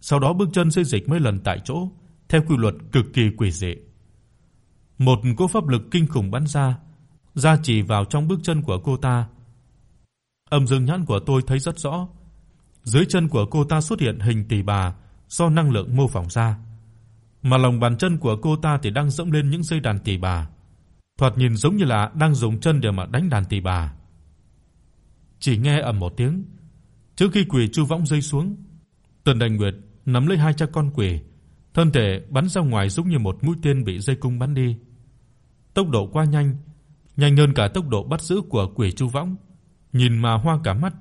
A: sau đó bước chân xê dịch mấy lần tại chỗ, theo quy luật cực kỳ quỷ dị. Một cỗ pháp lực kinh khủng bắn ra, ra chỉ vào trong bước chân của cô ta. Âm dương nhãn của tôi thấy rất rõ, dưới chân của cô ta xuất hiện hình tỷ bà do năng lượng mô phỏng ra, mà lòng bàn chân của cô ta thì đang dẫm lên những dây đàn tỷ bà, thoạt nhìn giống như là đang dùng chân để mà đánh đàn tỷ bà. Chỉ nghe ầm một tiếng, trước khi quỷ chu võng rơi xuống, Tần Đại Nguyệt nắm lấy hai cha con quỷ, thân thể bắn ra ngoài giống như một mũi tên bị dây cung bắn đi. Tốc độ quá nhanh, nhanh hơn cả tốc độ bắt giữ của quỷ chu võng, nhìn mà hoa cả mắt.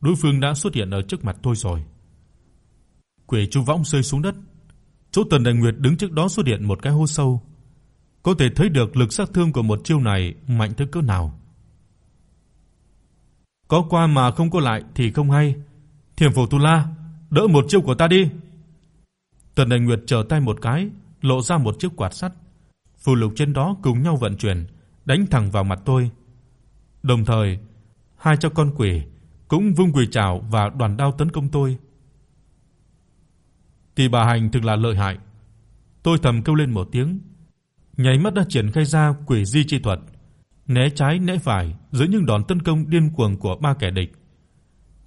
A: Đối phương đã xuất hiện ở trước mặt tôi rồi. Quỷ chu võng rơi xuống đất. Chỗ Tần Đại Nguyệt đứng trước đó xuất hiện một cái hố sâu. Có thể thấy được lực sát thương của một chiêu này mạnh tới cỡ nào. Có qua mà không có lại thì không hay. Thiểm Phổ Tu La, đỡ một chiêu của ta đi. Tần Đại Nguyệt trở tay một cái, lộ ra một chiếc quạt sắt. Phù lục trên đó cùng nhau vận chuyển, đánh thẳng vào mặt tôi. Đồng thời, hai cha con quỷ cũng vung quỷ trảo và đoàn đao tấn công tôi. Tỷ bà hành thực là lợi hại. Tôi thầm kêu lên một tiếng, nháy mắt đã triển khai ra quỷ di chi thuật, né trái né phải dưới những đòn tấn công điên cuồng của ba kẻ địch.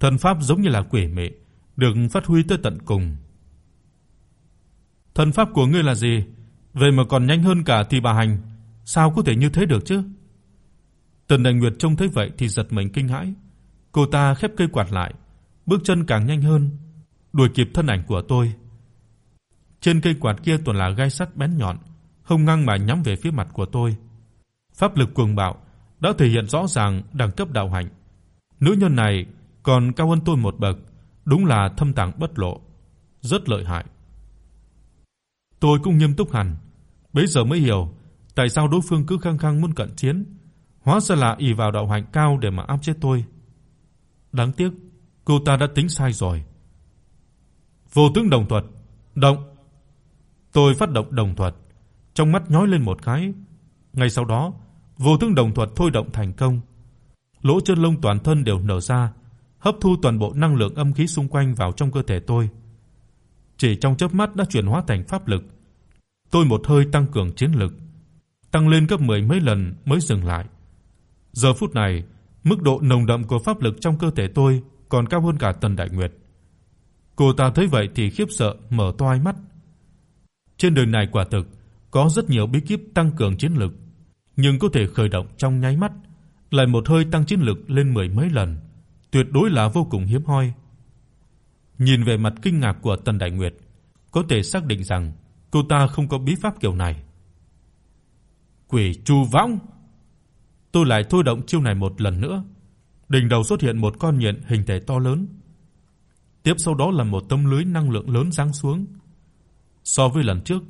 A: Thần pháp giống như là quỷ mị, được phát huy tới tận cùng. Thần pháp của ngươi là gì? Vậy mà còn nhanh hơn cả Tỷ bà hành, sao có thể như thế được chứ? Tần Đại Nguyệt trông thấy vậy thì giật mình kinh hãi. Cô ta khép cây quạt lại, bước chân càng nhanh hơn, đuổi kịp thân ảnh của tôi. Trên cây quạt kia toàn là gai sắt bén nhọn, hung ngang mà nhắm về phía mặt của tôi. Pháp lực cuồng bạo đã thể hiện rõ ràng đẳng cấp đạo hạnh. Nữ nhân này còn cao hơn tôi một bậc, đúng là thâm tàng bất lộ, rất lợi hại. Tôi cũng nghiêm túc hẳn, bấy giờ mới hiểu tại sao đối phương cứ khăng khăng muốn cận chiến, hóa ra là ỷ vào đạo hạnh cao để mà áp chế tôi. Đáng tiếc, cô ta đã tính sai rồi. Vô tướng đồng thuật, động. Tôi phát động đồng thuật, trong mắt nhói lên một cái. Ngay sau đó, vô tướng đồng thuật thôi động thành công. Lỗ chân lông toàn thân đều nở ra, hấp thu toàn bộ năng lượng âm khí xung quanh vào trong cơ thể tôi. Chỉ trong chớp mắt đã chuyển hóa thành pháp lực. Tôi một hơi tăng cường chiến lực, tăng lên gấp mười mấy lần mới dừng lại. Giờ phút này, mức độ nồng đậm của pháp lực trong cơ thể tôi còn cao hơn cả Tần Đại Nguyệt. Cô ta thấy vậy thì khiếp sợ mở to hai mắt. Trên đời này quả thực có rất nhiều bí kíp tăng cường chiến lực, nhưng có thể khởi động trong nháy mắt, lại một hơi tăng chiến lực lên mười mấy lần, tuyệt đối là vô cùng hiếm hoi. Nhìn về mặt kinh ngạc của Tần Đại Nguyệt, có thể xác định rằng cô ta không có bí pháp kiểu này. Quỷ Chu vong, Tôi lại thôi động chiêu này một lần nữa. Đỉnh đầu xuất hiện một con nhện hình thể to lớn. Tiếp sau đó là một tấm lưới năng lượng lớn giáng xuống. So với lần trước,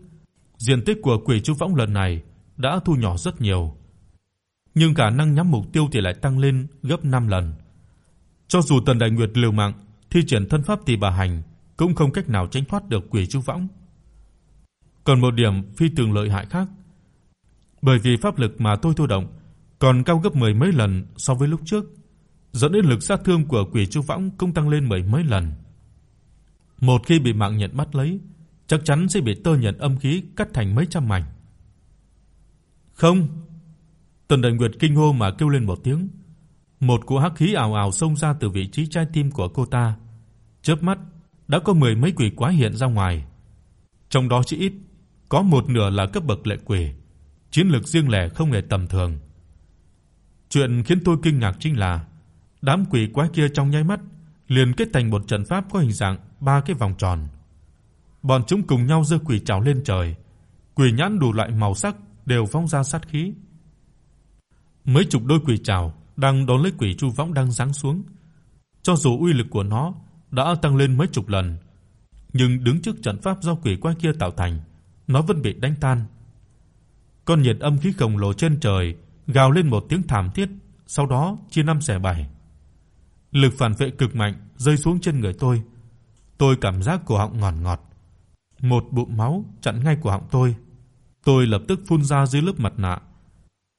A: diện tích của Quỷ Chu vong lần này đã thu nhỏ rất nhiều. Nhưng khả năng nhắm mục tiêu thì lại tăng lên gấp 5 lần. Cho dù Tần Đại Nguyệt liều mạng thi triển thân pháp tỷ bà hành, cũng không cách nào tránh thoát được Quỷ Chu Võng. Còn một điểm phi thường lợi hại khác, bởi vì pháp lực mà tôi thôi động còn cao gấp mười mấy lần so với lúc trước, dẫn đến lực sát thương của Quỷ Chu Võng cũng tăng lên mười mấy lần. Một khi bị mạng nhện bắt lấy, chắc chắn sẽ bị tơ nhện âm khí cắt thành mấy trăm mảnh. Không. Tần Đại Nguyệt kinh hô mà kêu lên một tiếng. Một cỗ hắc khí ào ào xông ra từ vị trí trái tim của cô ta. Chớp mắt, đã có mười mấy quỷ quái hiện ra ngoài. Trong đó chỉ ít có một nửa là cấp bậc lệ quỷ, chiến lược riêng lẻ không hề tầm thường. Chuyện khiến tôi kinh ngạc chính là đám quỷ quái kia trong nháy mắt liền kết thành một trận pháp có hình dạng ba cái vòng tròn. Bọn chúng cùng nhau giơ quỷ trảo lên trời, quỷ nhãn đủ loại màu sắc đều phóng ra sát khí. Mấy chục đôi quỷ trảo đang đón lấy quỷ chu võng đang giáng xuống. Cho dù uy lực của nó đã tăng lên mấy chục lần, nhưng đứng trước trận pháp do quỷ quái kia tạo thành, nó vẫn bị đánh tan. Con nhiệt âm khí khổng lồ trên trời gào lên một tiếng thảm thiết, sau đó chia năm xẻ bảy. Lực phản vệ cực mạnh rơi xuống trên người tôi. Tôi cảm giác cổ họng ngọt ngọt. Một bụng máu chặn ngay cổ họng tôi. Tôi lập tức phun ra dưới lớp mặt nạ.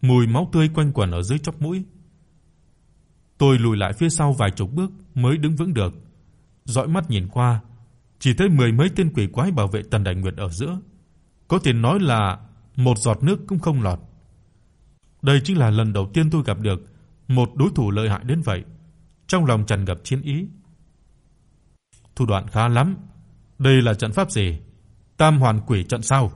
A: Mùi máu tươi quanh quẩn ở dưới chóp mũi. Tôi lùi lại phía sau vài chục bước mới đứng vững được. Dõi mắt nhìn qua, chỉ thấy mười mấy tên quỷ quái bảo vệ Tần Đại Nguyệt ở giữa. Có thể nói là một giọt nước cũng không lọt. Đây chính là lần đầu tiên tôi gặp được một đối thủ lợi hại đến vậy. Trong lòng tràn ngập chiến ý. Thủ đoạn khá lắm. Đây là trận pháp gì? Tam Hoàn Quỷ trận sao?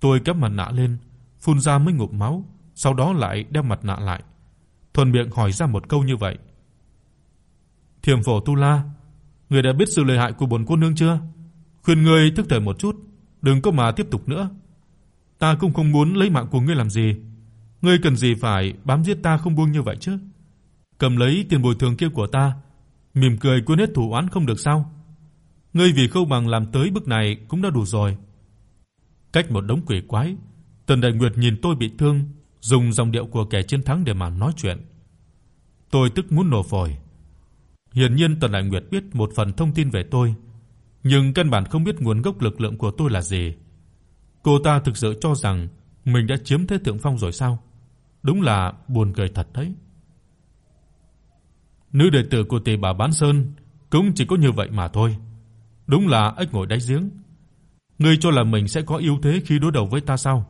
A: Tôi cắp mặt nạ lên, phun ra mấy ngụm máu, sau đó lại đeo mặt nạ lại. Thuần miệng hỏi ra một câu như vậy. Thiểm Phổ Tu La, người đã biết sự lợi hại của bổn cô nương chưa? Khuyên ngươi thức thời một chút, đừng có mà tiếp tục nữa. Ta cũng không muốn lấy mạng của ngươi làm gì. Ngươi cần gì phải bám giết ta không buông như vậy chứ? Cầm lấy tiền bồi thường kia của ta, mỉm cười quên hết thù oán không được sao? Ngươi vì Khâu Bằng làm tới bước này cũng đã đủ rồi. Cách một đống quỷ quái, Tần Đại Nguyệt nhìn tôi bị thương, dùng giọng điệu của kẻ chiến thắng để mà nói chuyện. Tôi tức muốn nổ phổi. Hiển nhiên Tần Đại Nguyệt biết một phần thông tin về tôi, nhưng căn bản không biết nguồn gốc lực lượng của tôi là gì. Cô ta thực sự cho rằng mình đã chiếm thế thượng phong rồi sao? Đúng là buồn cười thật đấy. Nữ đệ tử của Tề Bà Bán Sơn cũng chỉ có như vậy mà thôi. Đúng là ếch ngồi đáy giếng. Ngươi cho là mình sẽ có ưu thế khi đối đầu với ta sao?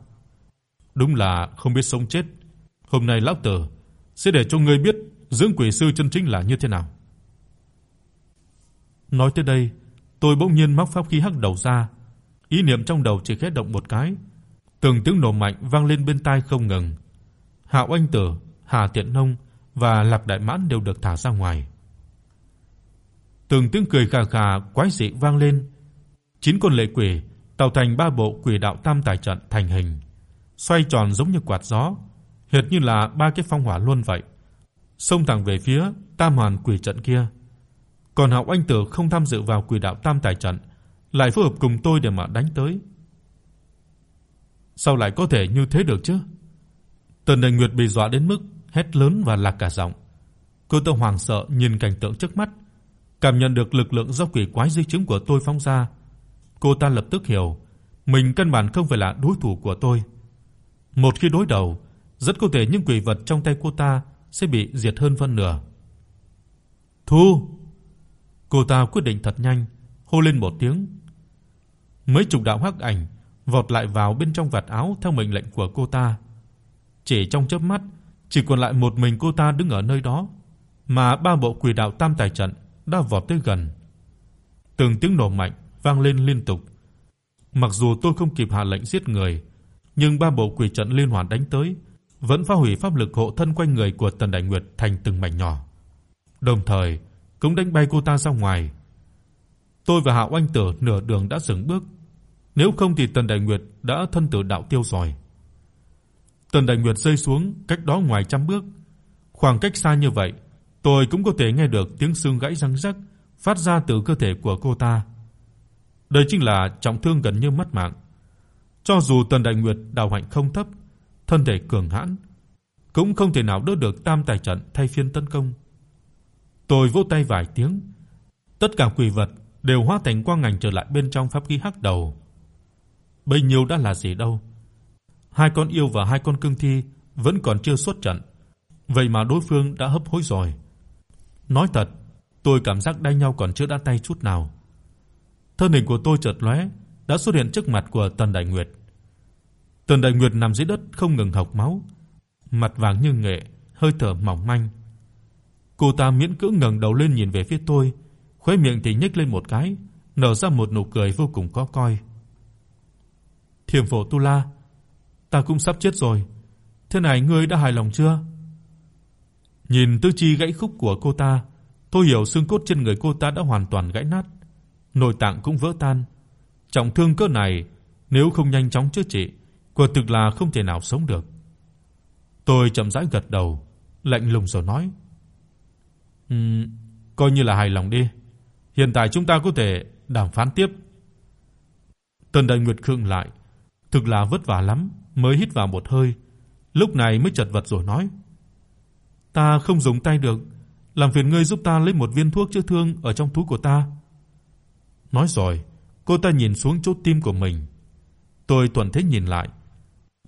A: Đúng là không biết sống chết. Hôm nay lão tử sẽ để cho ngươi biết dưỡng quỷ sư chân chính là như thế nào. Nói tới đây, tôi bỗng nhiên móc pháp khí hắc đầu ra, ý niệm trong đầu chỉ khẽ động một cái, từng tiếng nổ mạnh vang lên bên tai không ngừng. Hạo Anh Tử, Hà Tiện Nông và Lạc Đại Mãn đều được thả ra ngoài. Từng tiếng cười khà khà quái dị vang lên. Chín con lệ quỷ tạo thành ba bộ quỷ đạo tam tài trận thành hình, xoay tròn giống như quạt gió, hệt như là ba cái phong hỏa luân vậy, xông thẳng về phía Tam Hoàn quỷ trận kia. Còn Hạo Anh Tử không tham dự vào quỷ đạo tam tài trận, lại phối hợp cùng tôi để mà đánh tới. Sao lại có thể như thế được chứ? Tần Đình Nguyệt bị dọa đến mức hét lớn và lạc cả giọng. Cô ta hoảng sợ nhìn cảnh tượng trước mắt, cảm nhận được lực lượng do quỷ quái di chứng của tôi phóng ra. Cô ta lập tức hiểu, mình căn bản không phải là đối thủ của tôi. Một khi đối đầu, rất có thể những quỷ vật trong tay cô ta sẽ bị diệt hơn phân nửa. "Thu!" Cô ta quyết định thật nhanh, hô lên một tiếng. Mấy chục đạo hắc ảnh vọt lại vào bên trong vạt áo theo mệnh lệnh của cô ta. Chỉ trong chớp mắt, chỉ còn lại một mình cô ta đứng ở nơi đó, mà ba bộ quỷ đạo tam tài trận đã vọt tới gần. Từng tiếng nổ mạnh vang lên liên tục. Mặc dù tôi không kịp hạ lệnh giết người, nhưng ba bộ quỷ trận liên hoàn đánh tới, vẫn phá hủy pháp lực hộ thân quanh người của Tần Đại Nguyệt thành từng mảnh nhỏ. Đồng thời, cũng đánh bay cô ta ra ngoài. Tôi và Hạo oanh Tử nửa đường đã dừng bước, nếu không thì Tần Đại Nguyệt đã thân tử đạo tiêu rồi. Tần Đại Nguyệt rơi xuống cách đó ngoài trăm bước. Khoảng cách xa như vậy, tôi cũng có thể nghe được tiếng xương gãy răng rắc phát ra từ cơ thể của cô ta. Đây chính là trọng thương gần như mất mạng. Cho dù Tần Đại Nguyệt đạo hạnh không thấp, thân thể cường hãn, cũng không thể nào đỡ được tam tài trận thay phiên tấn công. Tôi vỗ tay vài tiếng, tất cả quỷ vật đều hóa thành quang ảnh trở lại bên trong pháp khí hắc đầu. Bấy nhiêu đã là gì đâu. Hai con yêu và hai con cương thi vẫn còn chưa xuất trận, vậy mà đối phương đã hấp hối rồi. Nói thật, tôi cảm giác đánh nhau còn chưa đã tay chút nào. Thân hình của tôi chợt lóe, đã xuất hiện trước mặt của Tần Đại Nguyệt. Tần Đại Nguyệt nằm dưới đất không ngừng hộc máu, mặt vàng như nghệ, hơi thở mỏng manh. Cô ta miễn cưỡng ngẩng đầu lên nhìn về phía tôi, khóe miệng thì nhếch lên một cái, nở ra một nụ cười vô cùng có coi. Thiểm Phổ Tu La, ta cũng sắp chết rồi. Thế này ngươi đã hài lòng chưa? Nhìn tứ chi gãy khúc của cô ta, tôi hiểu xương cốt trên người cô ta đã hoàn toàn gãy nát, nội tạng cũng vỡ tan. Trọng thương cỡ này, nếu không nhanh chóng chữa trị, quả thực là không thể nào sống được. Tôi chậm rãi gật đầu, lạnh lùng rồi nói: "Ừm, coi như là hài lòng đi. Hiện tại chúng ta có thể đàm phán tiếp." Tần Đại Nguyệt khựng lại, thực là vất vả lắm mới hít vào một hơi, lúc này mới chật vật rồi nói: "Ta không dùng tay được, làm phiền ngươi giúp ta lấy một viên thuốc chữa thương ở trong túi của ta." Nói rồi, cô ta nhìn xuống chỗ tim của mình. Tôi thuận thế nhìn lại,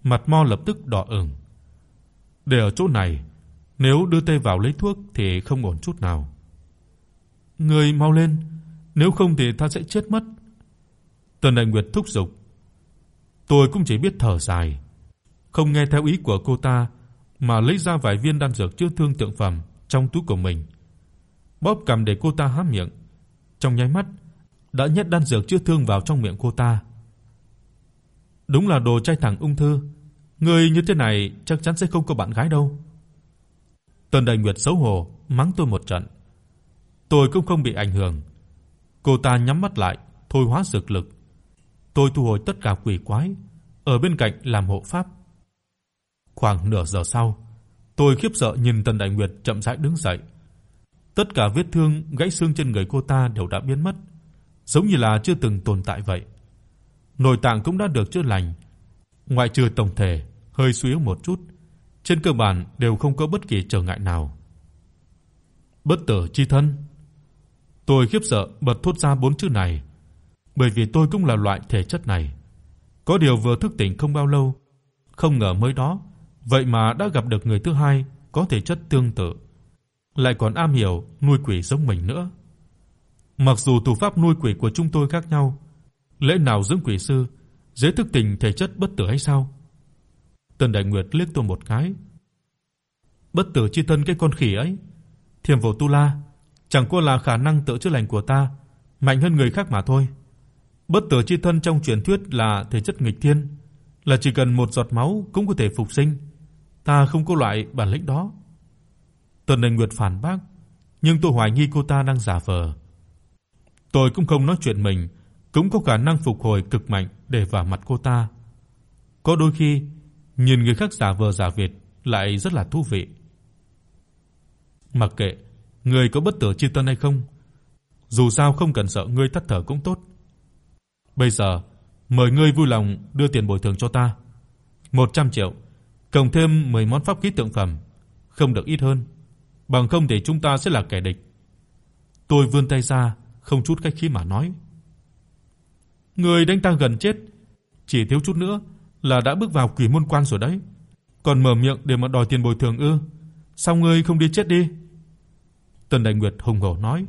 A: mặt mo lập tức đỏ ửng. Để ở chỗ này, Nếu đưa tay vào lấy thuốc thì không ổn chút nào. Người mau lên, nếu không thì ta sẽ chết mất. Tần Đại Nguyệt thúc giục. Tôi cũng chỉ biết thở dài, không nghe theo ý của cô ta mà lấy ra vài viên đan dược chữa thương tượng phẩm trong túi của mình. Bóp cầm để cô ta há miệng. Trong nháy mắt đã nhét đan dược chữa thương vào trong miệng cô ta. Đúng là đồ trai thẳng ung thư, người như thế này chắc chắn sẽ không có bạn gái đâu. Tần Đại Nguyệt xấu hổ mắng tôi một trận. Tôi cũng không bị ảnh hưởng. Cô ta nhắm mắt lại, thôi hóa dược lực. Tôi thu hồi tất cả quỷ quái, ở bên cạnh làm hộ pháp. Khoảng nửa giờ sau, tôi khiếp sợ nhìn Tần Đại Nguyệt chậm rãi đứng dậy. Tất cả vết thương gãy xương trên người cô ta đều đã biến mất, giống như là chưa từng tồn tại vậy. Nội tạng cũng đã được chữa lành, ngoại trừ tổng thể hơi suy yếu một chút, trên cơ bản đều không có bất kỳ trở ngại nào. Bất tử chi thân. Tôi khiếp sợ bật thốt ra bốn chữ này, bởi vì tôi cũng là loại thể chất này. Có điều vừa thức tỉnh không bao lâu, không ngờ mới đó, vậy mà đã gặp được người thứ hai có thể chất tương tự, lại còn am hiểu nuôi quỷ giống mình nữa. Mặc dù thủ pháp nuôi quỷ của chúng tôi khác nhau, lẽ nào dưỡng quỷ sư dễ thức tỉnh thể chất bất tử hay sao? Tần Đại Nguyệt liếc tôi một cái. Bất tử chi thân cái con khỉ ấy, Thiểm Vô Tu La, chẳng qua là khả năng tự chữa lành của ta mạnh hơn người khác mà thôi. Bất tử chi thân trong truyền thuyết là thể chất nghịch thiên, là chỉ cần một giọt máu cũng có thể phục sinh. Ta không có loại bản lĩnh đó. Tần Đại Nguyệt phản bác, nhưng tôi hoài nghi cô ta đang giả vờ. Tôi cũng không nói chuyện mình cũng có khả năng phục hồi cực mạnh để vào mặt cô ta. Có đôi khi, nhìn người khác giả vờ giả vịt lại rất là thú vị. Mặc kệ người có bất tử chi tân hay không, dù sao không cần sợ ngươi tắt thở cũng tốt. Bây giờ, mời ngươi vui lòng đưa tiền bồi thường cho ta. 100 triệu, cộng thêm 10 món pháp khí tượng phẩm, không được ít hơn, bằng không thì chúng ta sẽ là kẻ địch. Tôi vươn tay ra, không chút khách khí mà nói. Người đánh ta gần chết, chỉ thiếu chút nữa là đã bước vào quỷ môn quan rồi đấy. Còn mở miệng để mà đòi tiền bồi thường ư? Sao ngươi không đi chết đi? Tần Đại Nguyệt hùng hổ nói.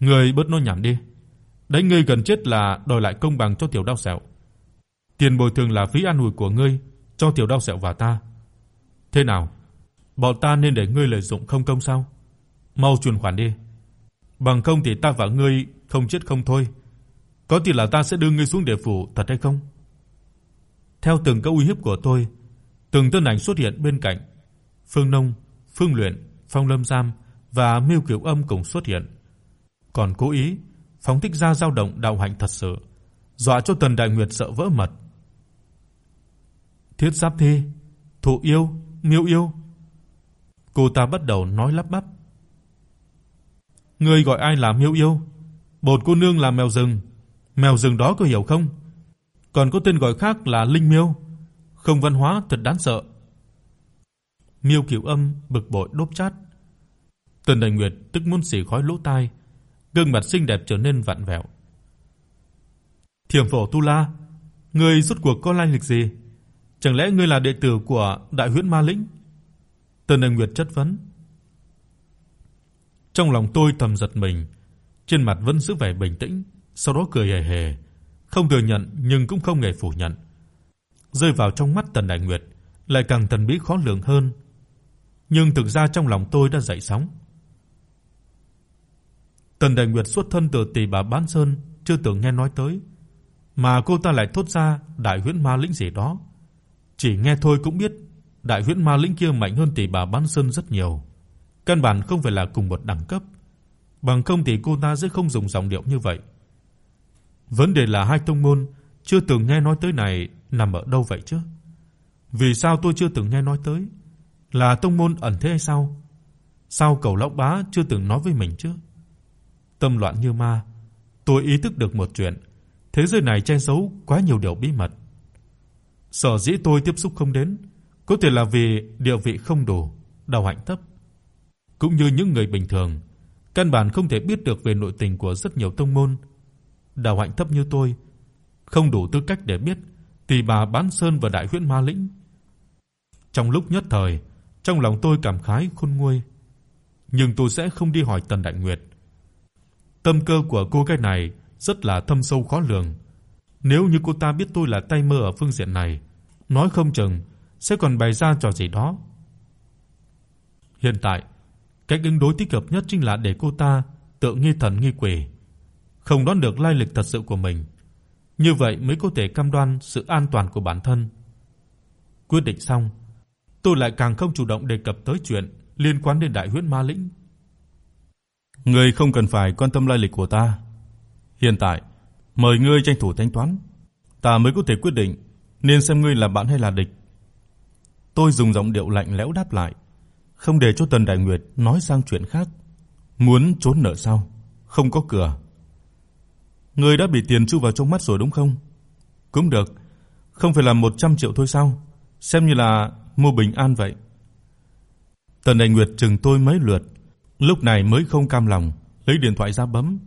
A: Ngươi bớt nói nhảm đi. Đánh ngươi gần chết là đòi lại công bằng cho tiểu đau sẹo. Tiền bồi thường là phí ăn ủi của ngươi cho tiểu đau sẹo và ta. Thế nào? Bọn ta nên để ngươi lợi dụng không công sao? Mau chuyển khoản đi. Bằng không thì ta và ngươi không chết không thôi. Có thể là ta sẽ đưa ngươi xuống địa phủ thật hay không? Theo từng câu uy hiếp của tôi, từng thân ảnh xuất hiện bên cạnh. Phương Nông, Phương Luyện, Phong Lâm Giam và Miêu Kiều Âm cùng xuất hiện. Còn cố ý phóng thích ra dao động đạo hạnh thật sự, dọa cho Tần Đại Nguyệt sợ vỡ mật. Thiết Giáp Thi, Thụ Yêu, Miêu Yêu. Cô ta bắt đầu nói lắp bắp. Ngươi gọi ai là Miêu Yêu? Bột cô nương là mèo rừng, mèo rừng đó có hiểu không? Còn có tên gọi khác là Linh Miêu, không văn hóa thật đáng sợ. Miêu Kiều Âm bực bội đốp chát. Tần Đại Nguyệt tức muốn xì khói lỗ tai, gương mặt xinh đẹp trở nên vặn vẹo. Thiểm Phổ Tu La, ngươi rốt cuộc có lai lịch gì? Chẳng lẽ ngươi là đệ tử của Đại Huyễn Ma Lĩnh? Tần Đại Nguyệt chất vấn. Trong lòng tôi thầm giật mình, trên mặt vẫn giữ vẻ bình tĩnh, sau đó cười hề hề, không thừa nhận nhưng cũng không hề phủ nhận. Rơi vào trong mắt Tần Đại Nguyệt lại càng thần bí khó lường hơn. Nhưng thực ra trong lòng tôi đã dậy sóng. Tần Đại Nguyệt xuất thân từ tỷ bà Bán Sơn, chưa từng nghe nói tới, mà cô ta lại thốt ra Đại Huyễn Ma Lĩnh gì đó. Chỉ nghe thôi cũng biết, Đại Huyễn Ma Lĩnh kia mạnh hơn tỷ bà Bán Sơn rất nhiều, căn bản không phải là cùng một đẳng cấp, bằng không thì cô ta sẽ không dùng giọng điệu như vậy. Vấn đề là hai tông môn chưa từng nghe nói tới này nằm ở đâu vậy chứ? Vì sao tôi chưa từng nghe nói tới? Là tông môn ẩn thế hay sao? Sao Cầu Lão Bá chưa từng nói với mình chứ? Tâm loạn như ma, tôi ý thức được một chuyện, thế giới này che giấu quá nhiều điều bí mật. Sở dĩ tôi tiếp xúc không đến, có thể là vì địa vị không đủ, đạo hạnh thấp. Cũng như những người bình thường, căn bản không thể biết được về nội tình của rất nhiều tông môn. Đạo hạnh thấp như tôi, không đủ tư cách để biết Tỷ bà Bán Sơn và Đại Huyễn Ma Lĩnh. Trong lúc nhất thời, trong Trong lòng tôi cảm khái khôn nguôi, nhưng tôi sẽ không đi hỏi Tần Đại Nguyệt. Tâm cơ của cô gái này rất là thâm sâu khó lường. Nếu như cô ta biết tôi là tay mơ ở phương diện này, nói không chừng sẽ còn bày ra trò gì đó. Hiện tại, cách ứng đối thích hợp nhất chính là để cô ta tự nghi thần nghi quỷ, không đoán được lai lịch thật sự của mình. Như vậy mới có thể cam đoan sự an toàn của bản thân. Quyết định xong, tôi lại càng không chủ động đề cập tới chuyện liên quan đến Đại Huyễn Ma Lĩnh. Ngươi không cần phải quan tâm lai lịch của ta. Hiện tại, mời ngươi tranh thủ thanh toán, ta mới có thể quyết định nên xem ngươi là bạn hay là địch. Tôi dùng giọng điệu lạnh lẽo đáp lại, không để cho Tần Đại Nguyệt nói sang chuyện khác. Muốn trốn nợ sao? Không có cửa. Ngươi đã bị tiền chu vào trong mắt rồi đúng không? Cũng được, không phải là 100 triệu thôi sao? Xem như là mua bình an vậy. Tần Đại Nguyệt chừng tôi mấy lượt, lúc này mới không cam lòng, lấy điện thoại ra bấm.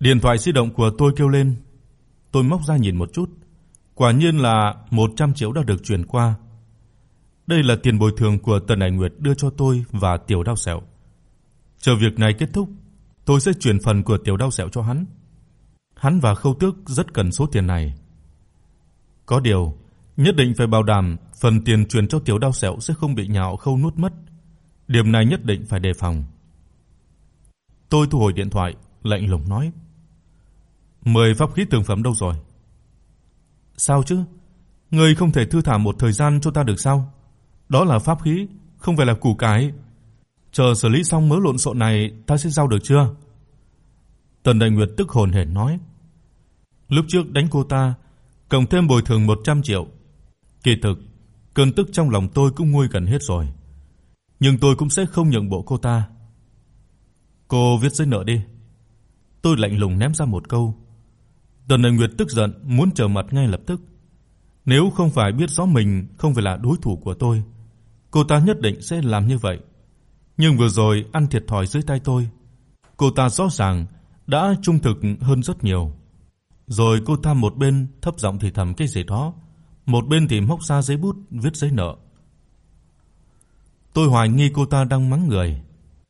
A: Điện thoại di động của tôi kêu lên. Tôi móc ra nhìn một chút, quả nhiên là 100 triệu đã được chuyển qua. Đây là tiền bồi thường của Tần ảnh Nguyệt đưa cho tôi và Tiểu Đao Sẹo. Chờ việc này kết thúc, tôi sẽ chuyển phần của Tiểu Đao Sẹo cho hắn. Hắn và Khâu Tước rất cần số tiền này. Có điều, nhất định phải bảo đảm phần tiền chuyển cho Tiểu Đao Sẹo sẽ không bị nhạo Khâu nuốt mất. Điểm này nhất định phải đề phòng. Tôi thu hồi điện thoại, lạnh lùng nói: "Mời pháp khí tường phẩm đâu rồi?" "Sao chứ? Ngươi không thể thư thả một thời gian cho ta được sao? Đó là pháp khí, không phải là củ cải. Chờ xử lý xong mớ lộn xộn này, ta sẽ giao được chưa?" Tần Đại Nguyệt tức hồn hển nói: "Lúc trước đánh cô ta, cộng thêm bồi thường 100 triệu. Kỳ thực, cơn tức trong lòng tôi cũng nguôi gần hết rồi." nhưng tôi cũng sẽ không nhượng bộ cô ta. Cô viết giấy nợ đi." Tôi lạnh lùng ném ra một câu. Tần Đại Nguyệt tức giận muốn trở mặt ngay lập tức. Nếu không phải biết rõ mình không phải là đối thủ của tôi, cô ta nhất định sẽ làm như vậy. Nhưng vừa rồi ăn thiệt thòi dưới tay tôi, cô ta rõ ràng đã trung thực hơn rất nhiều. Rồi cô ta một bên thấp giọng thì thầm cái gì đó, một bên thì móc ra giấy bút viết giấy nợ. Tôi hoài nghi cô ta đang mắng người,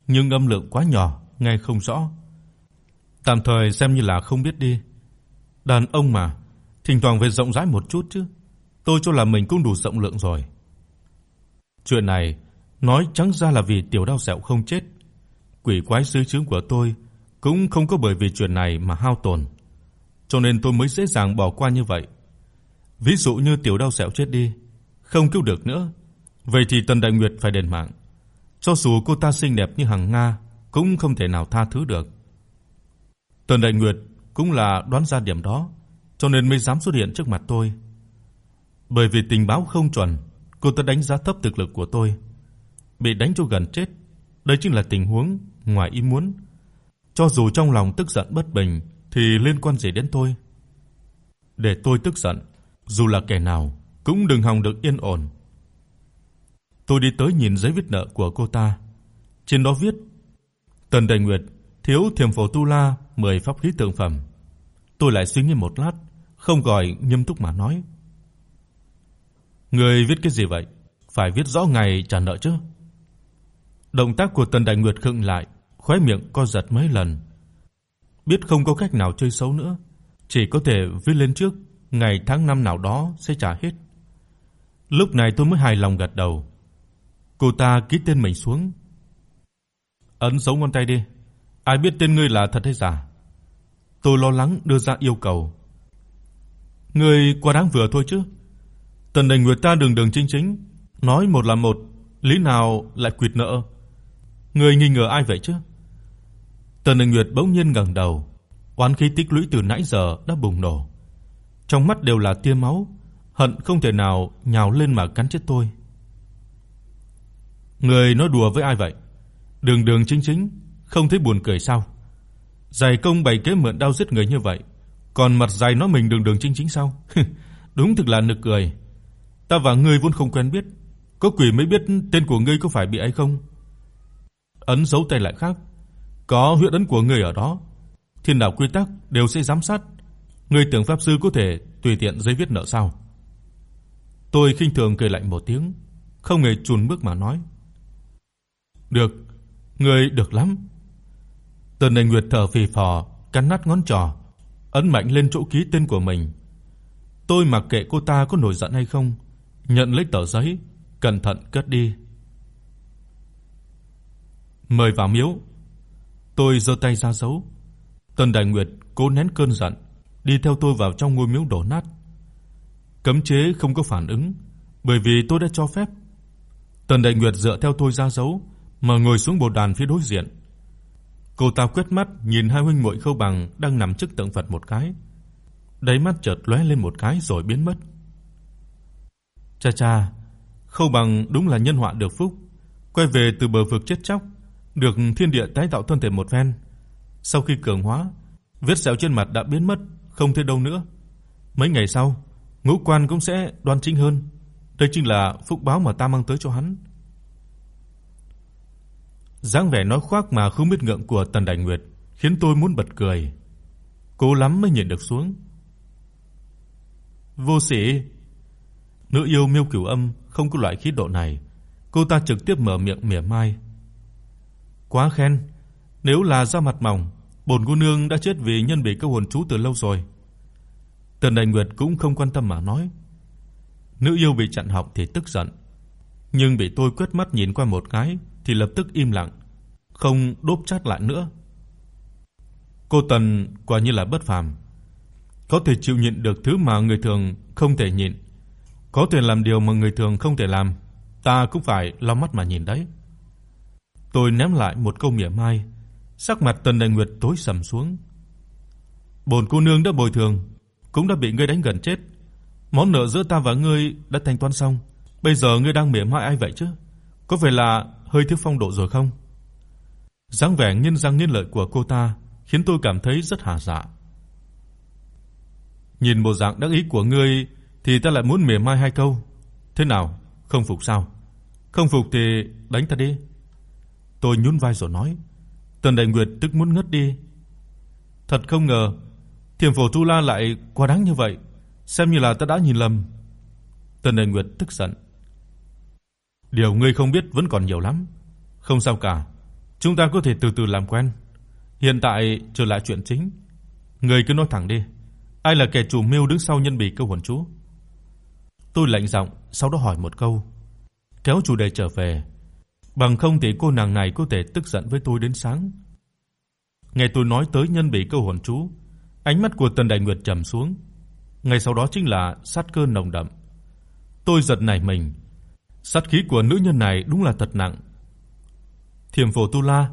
A: nhưng âm lượng quá nhỏ, nghe không rõ. Tạm thời xem như là không biết đi. Đàn ông mà, thỉnh thoảng phải rộng rãi một chút chứ. Tôi cho là mình cũng đủ rộng lượng rồi. Chuyện này nói trắng ra là vì tiểu đao sẹo không chết. Quỷ quái sứ chứng của tôi cũng không có bởi vì chuyện này mà hao tổn, cho nên tôi mới dễ dàng bỏ qua như vậy. Ví dụ như tiểu đao sẹo chết đi, không cứu được nữa Vậy thì Tần Đại Nguyệt phải đền mạng. Cho dù cô ta xinh đẹp như hằng nga cũng không thể nào tha thứ được. Tần Đại Nguyệt cũng là đoán ra điểm đó, cho nên mới dám xuất hiện trước mặt tôi. Bởi vì tình báo không chuẩn, cô ta đánh giá thấp thực lực của tôi. Bị đánh cho gần chết, đây chính là tình huống ngoài ý muốn. Cho dù trong lòng tức giận bất bình thì liên quan gì đến tôi? Để tôi tức giận, dù là kẻ nào cũng đừng hòng được yên ổn. Tôi đi tới nhìn giấy viết nợ của cô ta. Trên đó viết: Tần Đại Nguyệt thiếu Thiểm Phổ Tu La 10 pháp khí tượng phẩm. Tôi lại suy nghĩ một lát, không gọi nghiêm túc mà nói: "Ngươi viết cái gì vậy? Phải viết rõ ngày trả nợ chứ?" Động tác của Tần Đại Nguyệt khựng lại, khóe miệng co giật mấy lần. Biết không có cách nào chơi xấu nữa, chỉ có thể viết lên trước ngày tháng năm nào đó sẽ trả hết. Lúc này tôi mới hài lòng gật đầu. Cô ta ký tên mình xuống. Ấn dấu ngón tay đi. Ai biết tên ngươi là thật hay giả? Tôi lo lắng đưa ra yêu cầu. Ngươi quá đáng vừa thôi chứ. Tần Đình Nguyệt ta đường đường chính chính, nói một là một, lý nào lại quỵt nợ? Ngươi nghi ngờ ai vậy chứ? Tần Đình Nguyệt bỗng nhiên ngẩng đầu, oán khí tích lũy từ nãy giờ đã bùng nổ. Trong mắt đều là tia máu, hận không thể nào nhào lên mà cắn chết tôi. Người nói đùa với ai vậy? Đường đường chính chính, không thấy buồn cười sao? Dày công bày kế mượn đao giết người như vậy, còn mặt dày nói mình đường đường chính chính sao? Đúng thực là nực cười. Ta và ngươi vốn không quen biết, có quỷ mới biết tên của ngươi có phải bị ấy không? Ấn dấu tay lại khác, có huyết ấn của ngươi ở đó. Thiên đạo quy tắc đều sẽ giám sát. Ngươi tưởng pháp sư có thể tùy tiện giấy viết nợ sao? Tôi khinh thường cười lạnh một tiếng, không hề chùn bước mà nói: Được, ngươi được lắm. Tần Đại Nguyệt thở phì phò, cắn nát ngón trỏ, ấn mạnh lên chỗ ký tên của mình. Tôi mặc kệ cô ta có nổi giận hay không, nhận lấy tờ giấy, cẩn thận cất đi. Mời vào miếu. Tôi giơ tay ra dấu. Tần Đại Nguyệt cố nén cơn giận, đi theo tôi vào trong ngôi miếu đổ nát. Cấm chế không có phản ứng, bởi vì tôi đã cho phép. Tần Đại Nguyệt dựa theo tôi ra dấu, mà ngồi xuống bồ đàn phía đối diện. Cô ta quét mắt nhìn hai huynh muội Khâu Bằng đang nằm trước tượng Phật một cái. Đáy mắt chợt lóe lên một cái rồi biến mất. Cha cha, Khâu Bằng đúng là nhân họa được phúc, quay về từ bờ vực chết chóc, được thiên địa tái tạo thân thể một phen. Sau khi cường hóa, vết sẹo trên mặt đã biến mất, không thấy đâu nữa. Mấy ngày sau, ngũ quan cũng sẽ đoan chính hơn. Đây chính là phúc báo mà ta mang tới cho hắn. Dáng vẻ nói khoác mà không biết ngượng của Tần Đại Nguyệt khiến tôi muốn bật cười. Cố lắm mới nhịn được xuống. Vô sĩ, nữ yêu Miêu Cửu Âm không có loại khí độ này, cô ta trực tiếp mở miệng mỉa mai. Quá khen, nếu là da mặt mỏng, bổn cô nương đã chết vì nhân bị câu hồn chú từ lâu rồi. Tần Đại Nguyệt cũng không quan tâm mà nói. Nữ yêu bị chặn học thì tức giận, nhưng bị tôi quét mắt nhìn qua một cái thì lập tức im lặng, không đốp chát lại nữa. Cô Tần quả như là bất phàm, có thể chịu nhịn được thứ mà người thường không thể nhịn, có thể làm điều mà người thường không thể làm, ta cũng phải lau mắt mà nhìn đấy. Tôi ném lại một câu mỉa mai, sắc mặt Tần Đại Nguyệt tối sầm xuống. Bổn cô nương đã bồi thường, cũng đã bị ngươi đánh gần chết. Món nợ giữa ta và ngươi đã thanh toán xong, bây giờ ngươi đang mỉa mai ai vậy chứ? Có phải là hơi thiếu phong độ rồi không? Dáng vẻ nhân răng nghiến lợi của cô ta khiến tôi cảm thấy rất hà dạ. Nhìn bộ dạng đắc ý của ngươi thì ta lại muốn mỉa mai hai câu. Thế nào, không phục sao? Không phục thì đánh ta đi. Tôi nhún vai rồi nói. Tần Đại Nguyệt tức muốn ngất đi. Thật không ngờ, Thiểm Phổ Tu La lại quá đáng như vậy, xem như là ta đã nhìn lầm. Tần Đại Nguyệt tức giận. Điều ngươi không biết vẫn còn nhiều lắm. Không sao cả, chúng ta có thể từ từ làm quen. Hiện tại trở lại chuyện chính. Ngươi cứ nói thẳng đi, ai là kẻ chủ mưu đứng sau nhân bị câu hồn chú? Tôi lạnh giọng, sau đó hỏi một câu, kéo chủ đề trở về. Bằng không thì cô nàng này có thể tức giận với tôi đến sáng. Nghe tôi nói tới nhân bị câu hồn chú, ánh mắt của Tần Đại Nguyệt trầm xuống. Ngay sau đó chính là sát cơ nồng đậm. Tôi giật nảy mình, Sát khí của nữ nhân này đúng là thật nặng. Thiểm Phổ Tu La,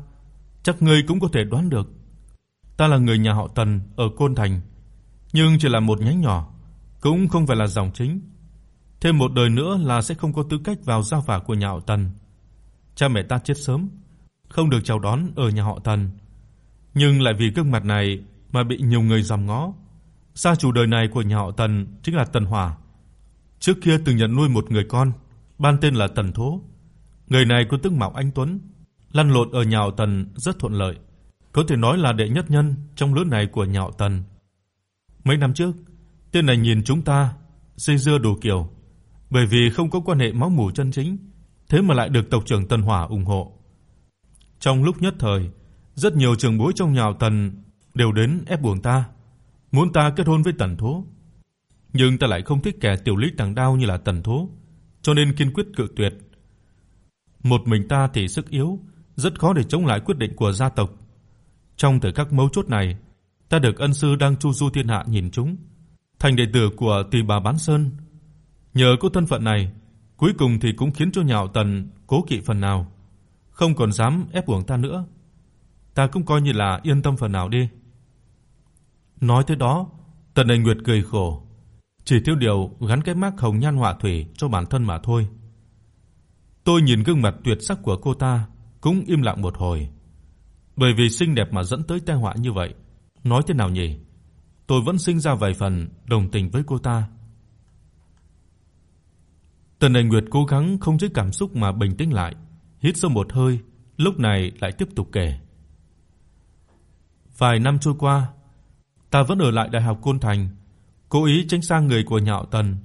A: chắc ngươi cũng có thể đoán được. Ta là người nhà họ Tần ở Côn Thành, nhưng chỉ là một nhánh nhỏ, cũng không phải là dòng chính. Thêm một đời nữa là sẽ không có tư cách vào gia phả của nhà họ Tần. Cha mẹ ta chết sớm, không được chào đón ở nhà họ Tần, nhưng lại vì gương mặt này mà bị nhiều người dòm ngó. Gia chủ đời này của nhà họ Tần chính là Tần Hỏa. Trước kia từng nhận nuôi một người con ban tên là Tần Thố. Người này có tướng mạo anh tuấn, lăn lộn ở nhà họ Tần rất thuận lợi, có thể nói là đệ nhất nhân trong lứa này của nhà họ Tần. Mấy năm trước, tên này nhìn chúng ta dây dưa đủ kiểu, bởi vì không có quan hệ máu mủ chân chính, thế mà lại được tộc trưởng Tần Hỏa ủng hộ. Trong lúc nhất thời, rất nhiều trưởng bối trong nhà họ Tần đều đến ép buộc ta, muốn ta kết hôn với Tần Thố. Nhưng ta lại không thích kẻ tiểu lý tàng đao như là Tần Thố cho nên kiên quyết cự tuyệt. Một mình ta thì sức yếu, rất khó để chống lại quyết định của gia tộc. Trong thời khắc mấu chốt này, ta được ân sư đang chu du thiên hạ nhìn trúng, thành đệ tử của Tỳ Bà Bán Sơn. Nhờ có thân phận này, cuối cùng thì cũng khiến cho Nhạo Tần cố kỵ phần nào, không còn dám ép buộc ta nữa. Ta cũng coi như là yên tâm phần nào đi. Nói tới đó, Tần Anh Nguyệt cười khổ, chỉ thiếu điều gắn cái mác hồng nhan họa thủy cho bản thân mà thôi. Tôi nhìn gương mặt tuyệt sắc của cô ta, cũng im lặng một hồi. Bởi vì xinh đẹp mà dẫn tới tai họa như vậy, nói thế nào nhỉ? Tôi vẫn sinh ra vài phần đồng tình với cô ta. Tần đình Nguyệt cố gắng không giữ cảm xúc mà bình tĩnh lại, hít sâu một hơi, lúc này lại tiếp tục kể. Vài năm trôi qua, ta vẫn ở lại Đại học Côn Thành cố ý tránh sang người của Nhạo Tần,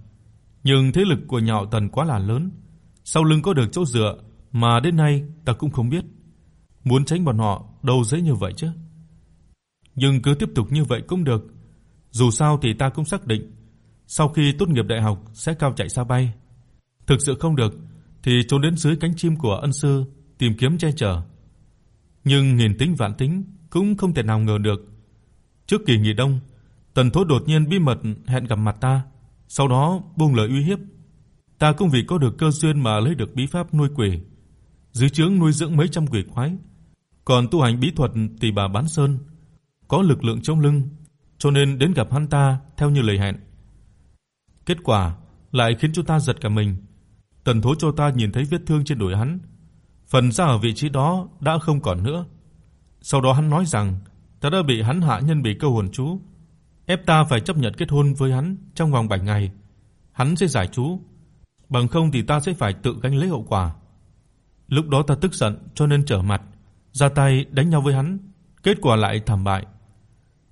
A: nhưng thế lực của Nhạo Tần quá là lớn, sau lưng có được chỗ dựa mà đến nay ta cũng không biết. Muốn tránh bọn họ đâu dễ như vậy chứ. Nhưng cứ tiếp tục như vậy cũng được. Dù sao thì ta cũng xác định sau khi tốt nghiệp đại học sẽ cao chạy xa bay. Thực sự không được thì trốn đến dưới cánh chim của ân sư tìm kiếm che chở. Nhưng nghìn tính vạn tính cũng không thể nào ngờ được. Trước kỳ nghỉ đông, Tần Thố đột nhiên bí mật hẹn gặp mặt ta, sau đó buông lời uy hiếp. Ta cũng vì có được cơ duyên mà lấy được bí pháp nuôi quỷ, dưới trướng nuôi dưỡng mấy trăm quỷ quái, còn tu hành bí thuật tỷ bà bán sơn, có lực lượng chống lưng, cho nên đến gặp hắn ta theo như lời hẹn. Kết quả lại khiến chúng ta giật cả mình. Tần Thố cho ta nhìn thấy vết thương trên đùi hắn, phần da ở vị trí đó đã không còn nữa. Sau đó hắn nói rằng ta đã bị hắn hạ nhân bị câu hồn chú, ép ta phải chấp nhận kết hôn với hắn trong vòng 7 ngày. Hắn sẽ giải chú, bằng không thì ta sẽ phải tự gánh lấy hậu quả. Lúc đó ta tức giận cho nên trở mặt, ra tay đánh nhau với hắn, kết quả lại thảm bại.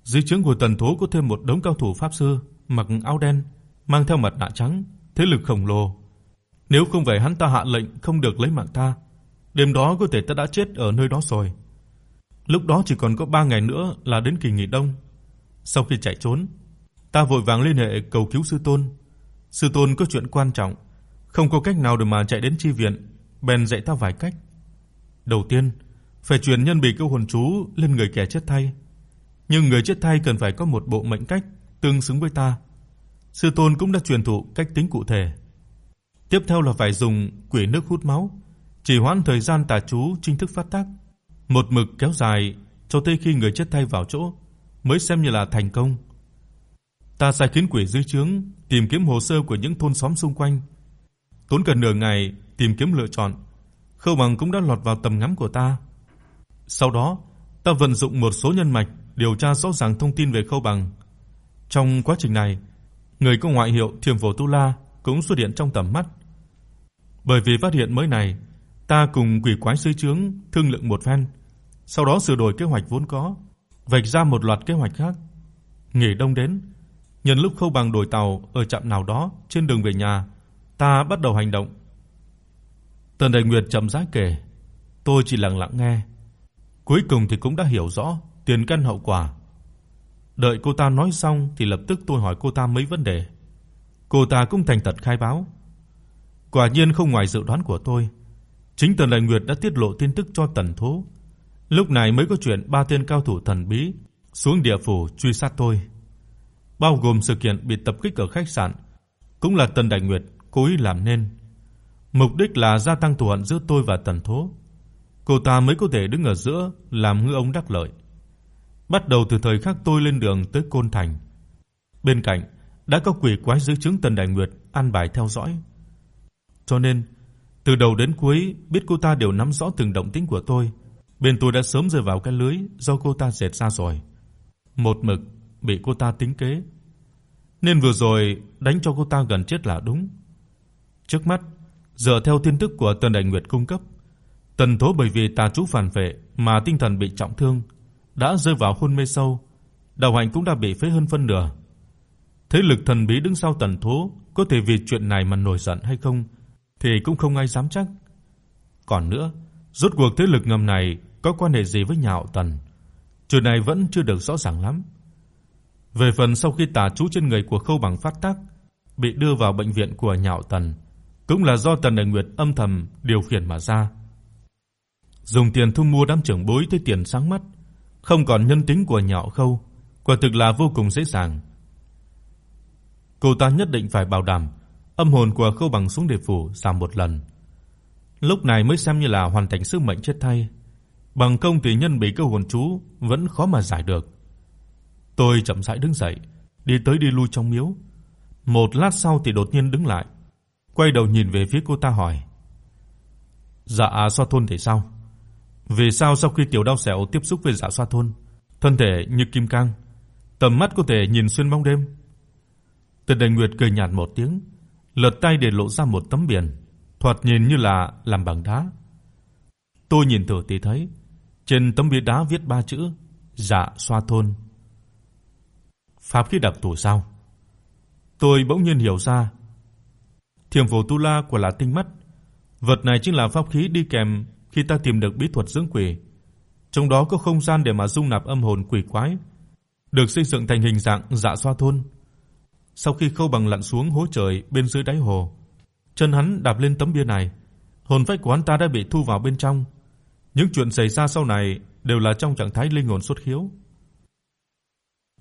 A: Dưới trướng của Tần Thố có thêm một đống cao thủ pháp sư mặc áo đen, mang theo mặt nạ trắng, thế lực khổng lồ. Nếu không phải hắn ta hạ lệnh không được lấy mạng ta, đêm đó có thể ta đã chết ở nơi đó rồi. Lúc đó chỉ còn có 3 ngày nữa là đến kỳ nghỉ đông. Sau khi chạy trốn, ta vội vàng liên hệ cầu cứu sư tôn. Sư tôn có chuyện quan trọng, không có cách nào để mà chạy đến chi viện, bèn dạy ta vài cách. Đầu tiên, phải truyền nhân bị câu hồn chú lên người kẻ chết thay. Nhưng người chết thay cần phải có một bộ mệnh cách tương xứng với ta. Sư tôn cũng đã truyền thụ cách tính cụ thể. Tiếp theo là phải dùng quỷ nước hút máu, chỉ hoãn thời gian tà chú chính thức phát tác, một mực kéo dài cho tới khi người chết thay vào chỗ mới xem như là thành công. Ta sai khiến quỷ dưới trướng tìm kiếm hồ sơ của những thôn xóm xung quanh. Tốn gần nửa ngày tìm kiếm lựa chọn, Khâu Bằng cũng đã lọt vào tầm ngắm của ta. Sau đó, ta vận dụng một số nhân mạch điều tra rõ ràng thông tin về Khâu Bằng. Trong quá trình này, người có ngoại hiệu Thiểm Phổ Tu La cũng xuất hiện trong tầm mắt. Bởi vì phát hiện mới này, ta cùng quỷ quái dưới trướng thương lượng một phen, sau đó sửa đổi kế hoạch vốn có, vạch ra một loạt kế hoạch khác. Nghỉ đông đến, nhân lúc Khâu Bằng đổi tàu ở trạm nào đó trên đường về nhà, ta bắt đầu hành động. Tần Đại Nguyệt chậm rãi kể, tôi chỉ lặng lặng nghe. Cuối cùng thì cũng đã hiểu rõ tiền căn hậu quả. Đợi cô ta nói xong thì lập tức tôi hỏi cô ta mấy vấn đề. Cô ta cũng thành thật khai báo. Quả nhiên không ngoài dự đoán của tôi. Chính Tần Đại Nguyệt đã tiết lộ tin tức cho Tần Thố. Lúc này mới có chuyện ba tên cao thủ thần bí xuống địa phủ truy sát tôi. Bao gồm sự kiện bị tập kích ở khách sạn, cũng là Tần Đại Nguyệt cố ý làm nên. Mục đích là gia tăng thù hận giữa tôi và Tần Thố. Cô ta mới có thể đứng ở giữa làm ngư ông đắc lợi. Bắt đầu từ thời khắc tôi lên đường tới Côn Thành. Bên cạnh đã có quỷ quái giữ chứng Tần Đại Nguyệt an bài theo dõi. Cho nên, từ đầu đến cuối biết cô ta đều nắm rõ từng động tĩnh của tôi, bên tôi đã sớm rơi vào cái lưới do cô ta dệt ra rồi. Một mực bị cô ta tính kế. Nên vừa rồi đánh cho cô ta gần chết là đúng. Trước mắt, dựa theo tin tức của Tần Đại Nguyệt cung cấp, Tần Tố bởi vì tà chú phản vệ mà tinh thần bị trọng thương, đã rơi vào hôn mê sâu, đầu hành cũng đã bị phế hơn phân nửa. Thế lực thần bí đứng sau Tần Tố có thể vì chuyện này mà nổi giận hay không thì cũng không ai dám chắc. Còn nữa, rốt cuộc thế lực ngầm này có quan hệ gì với nhà họ Tần? Chuyện này vẫn chưa được rõ ràng lắm. Về phần sau khi tà chú trên người của Khâu Bằng phát tác, bị đưa vào bệnh viện của nhà họ Tần, cũng là do Tần Đại Nguyệt âm thầm điều khiển mà ra. Dùng tiền thu mua đám trưởng bối tới tiền sáng mắt, không còn nhân tính của nhà họ Khâu, quả thực là vô cùng dễ dàng. Cô ta nhất định phải bảo đảm âm hồn của Khâu Bằng xuống địa phủ giảm một lần. Lúc này mới xem như là hoàn thành sứ mệnh chết thay. Bằng công thì nhân bị câu hồn chú vẫn khó mà giải được. Tôi chậm rãi đứng dậy, đi tới đi lui trong miếu. Một lát sau thì đột nhiên đứng lại, quay đầu nhìn về phía cô ta hỏi: "Dạ Xoa thôn thì sao? Vì sao sau khi tiểu đao xẻo tiếp xúc với Dạ Xoa thôn, thân thể như kim cang, tầm mắt có thể nhìn xuyên bóng đêm?" Tần Đại Nguyệt cười nhạt một tiếng, lật tay để lộ ra một tấm biển, thoạt nhìn như là làm bằng đá. Tôi nhìn thử thì thấy, trên tấm bia đá viết ba chữ: Dạ Xoa thôn. Pháp khí đặc thù sao? Tôi bỗng nhiên hiểu ra. Thiểm Phổ Tu La của là tinh mắt, Vật này chính là pháp khí đi kèm khi ta tìm được bí thuật dưỡng quỷ. Trong đó có không gian để mà dung nạp âm hồn quỷ quái, được xây dựng thành hình dạng dạ xoa thôn. Sau khi Khâu Bằng lặn xuống hố trời bên dưới đáy hồ, chân hắn đạp lên tấm bia này, hồn phách của hắn ta đã bị thu vào bên trong. Những chuyện xảy ra sau này đều là trong trạng thái linh hồn xuất khiếu.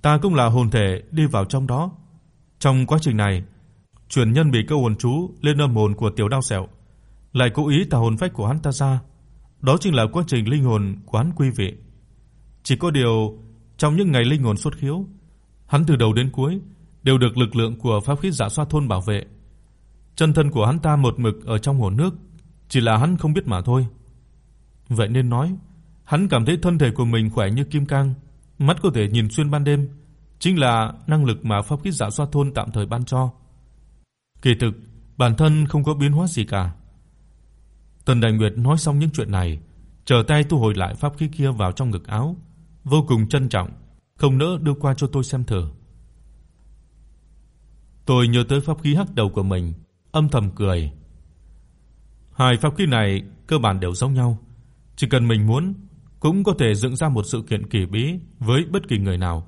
A: Ta cũng là hồn thể đi vào trong đó. Trong quá trình này, truyền nhân bị câu hồn chú lên âm hồn của tiểu đao sẹo, lại cố ý tà hồn phách của hắn ta ra. Đó chính là quá trình linh hồn quán quy vị. Chỉ có điều, trong những ngày linh hồn xuất khiếu, hắn từ đầu đến cuối đều được lực lượng của pháp khí giả xoa thôn bảo vệ. Chân thân của hắn ta một mực ở trong hồ nước, chỉ là hắn không biết mà thôi. Vậy nên nói, hắn cảm thấy thân thể của mình khỏe như kim cang, mắt có thể nhìn xuyên ban đêm, chính là năng lực mà pháp khí giả xoa thôn tạm thời ban cho. Kỳ thực, bản thân không có biến hóa gì cả. Tần Đại Nguyệt nói xong những chuyện này, trở tay thu hồi lại pháp khí kia vào trong ngực áo, vô cùng trân trọng, không nỡ đưa qua cho tôi xem thử. Tôi nhớ tới pháp khí hắc đầu của mình, âm thầm cười. Hai pháp khí này cơ bản đều giống nhau, chỉ cần mình muốn cũng có thể dựng ra một sự kiện kỳ bí với bất kỳ người nào.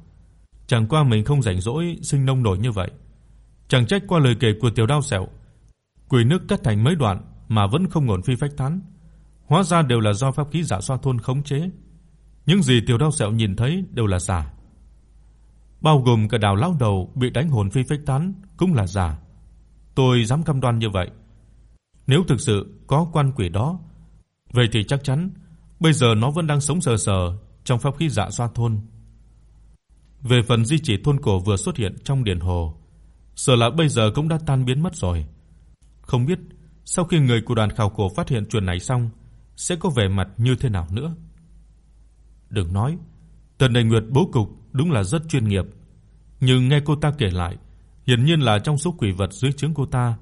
A: Chẳng qua mình không rảnh rỗi sinh nông nổi như vậy. Chẳng trách qua lời kể của Tiểu Đao Sẹo, quỷ nước cắt thành mấy đoạn mà vẫn không ngổn phi phách tán, hóa ra đều là do pháp khí giả xoa thôn khống chế. Những gì Tiểu Đao Sẹo nhìn thấy đều là giả. Bao gồm cả Đào lão đầu bị đánh hồn phi phách tán cũng là giả. Tôi dám cam đoan như vậy. Nếu thực sự có quan quỷ đó, vậy thì chắc chắn bây giờ nó vẫn đang sống sờ sờ trong pháp khí dạ xoa thôn. Về phần di chỉ thôn cổ vừa xuất hiện trong điển hồ, sợ là bây giờ cũng đã tan biến mất rồi. Không biết sau khi người của đoàn khảo cổ phát hiện chuyện này xong sẽ có vẻ mặt như thế nào nữa. Đừng nói, Tần Đại Nguyệt bố cục đúng là rất chuyên nghiệp, nhưng nghe cô ta kể lại, hiển nhiên là trong số quỷ vật dưới trướng cô ta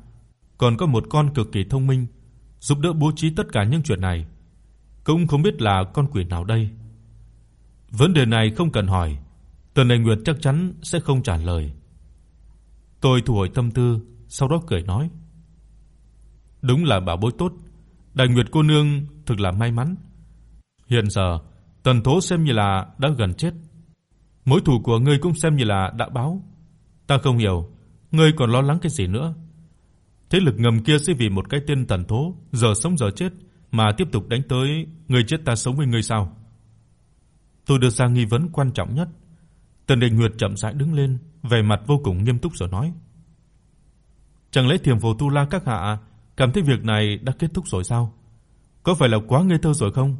A: còn có một con cực kỳ thông minh, giúp đỡ bố trí tất cả những chuyện này. Cũng không biết là con quỷ nào đây. Vấn đề này không cần hỏi, Tần Đại Nguyệt chắc chắn sẽ không trả lời. Tôi thu hồi tâm tư, sau đó cười nói: Đúng là bảo bối tốt, Đại Nguyệt cô nương thực là may mắn. Hiện giờ, Tần Tố xem như là đã gần chết. Mối thù của ngươi cũng xem như là đã báo. Ta không hiểu, ngươi còn lo lắng cái gì nữa? Thế lực ngầm kia sẽ vì một cái tên Tần Tố giờ sống giờ chết mà tiếp tục đánh tới, người chết ta sống với ngươi sao? Tôi đưa ra nghi vấn quan trọng nhất. Tần Đình Nguyệt chậm rãi đứng lên, vẻ mặt vô cùng nghiêm túc rồi nói: "Chẳng lẽ Thiểm vô Tu La các hạ cảm thấy việc này đã kết thúc rồi sao? Có phải là quá ngây thơ rồi không?"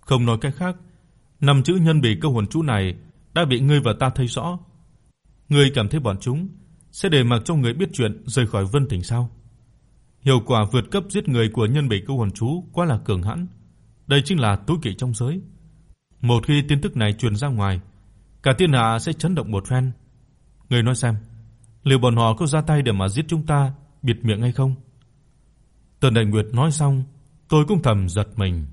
A: Không nói cách khác, năm chữ nhân bị câu hồn chú này đã bị ngươi và ta thấy rõ. Ngươi cảm thấy bọn chúng sẽ để mặc cho người biết chuyện rời khỏi Vân Tỉnh sao? Hiệu quả vượt cấp giết người của nhân bị câu hồn chú quá là cường hãn. Đây chính là tối kỵ trong giới. Một khi tin tức này truyền ra ngoài, cả thiên hạ sẽ chấn động một phen. Ngươi nói xem, liệu bọn họ có ra tay để mà giết chúng ta bịt miệng hay không? Tần Đại Nguyệt nói xong, tôi cũng thầm giật mình.